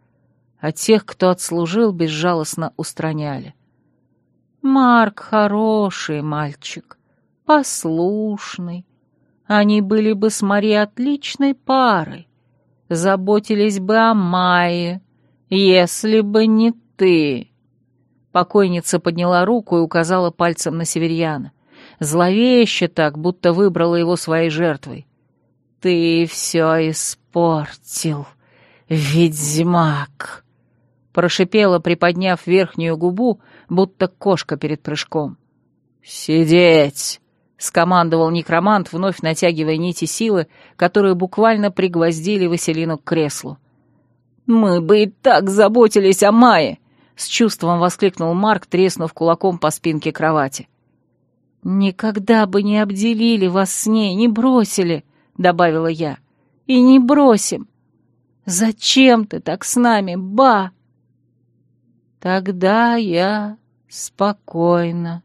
S2: а тех, кто отслужил, безжалостно устраняли. Марк хороший мальчик, послушный. Они были бы с Мари отличной парой, заботились бы о Майе, если бы не ты. Покойница подняла руку и указала пальцем на Северьяна. Зловеще так, будто выбрала его своей жертвой. «Ты все испортил, ведьмак!» Прошипела, приподняв верхнюю губу, будто кошка перед прыжком. «Сидеть!» — скомандовал некромант, вновь натягивая нити силы, которые буквально пригвоздили Василину к креслу. «Мы бы и так заботились о Мае!» С чувством воскликнул Марк, треснув кулаком по спинке кровати. «Никогда бы не обделили вас с ней, не бросили», — добавила я. «И не бросим. Зачем ты так с нами, ба?» «Тогда я спокойно», —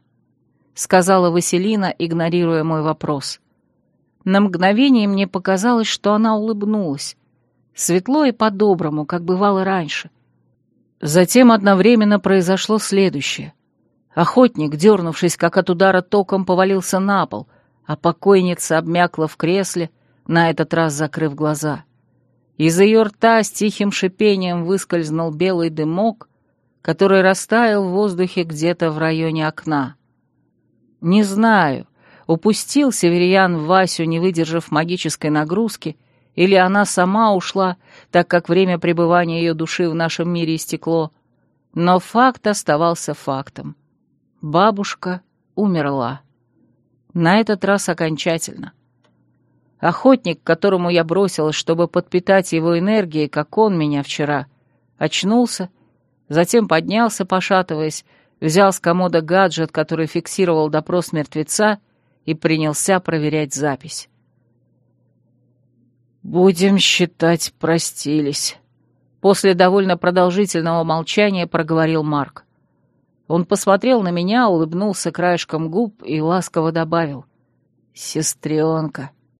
S2: сказала Василина, игнорируя мой вопрос. На мгновение мне показалось, что она улыбнулась. Светло и по-доброму, как бывало раньше — Затем одновременно произошло следующее. Охотник, дернувшись, как от удара током, повалился на пол, а покойница обмякла в кресле, на этот раз закрыв глаза. Из ее рта с тихим шипением выскользнул белый дымок, который растаял в воздухе где-то в районе окна. Не знаю, упустил Северян Васю, не выдержав магической нагрузки, или она сама ушла, так как время пребывания ее души в нашем мире истекло, но факт оставался фактом. Бабушка умерла. На этот раз окончательно. Охотник, которому я бросилась, чтобы подпитать его энергией, как он меня вчера, очнулся, затем поднялся, пошатываясь, взял с комода гаджет, который фиксировал допрос мертвеца, и принялся проверять запись. «Будем считать, простились», — после довольно продолжительного молчания проговорил Марк. Он посмотрел на меня, улыбнулся краешком губ и ласково добавил. «Сестренка».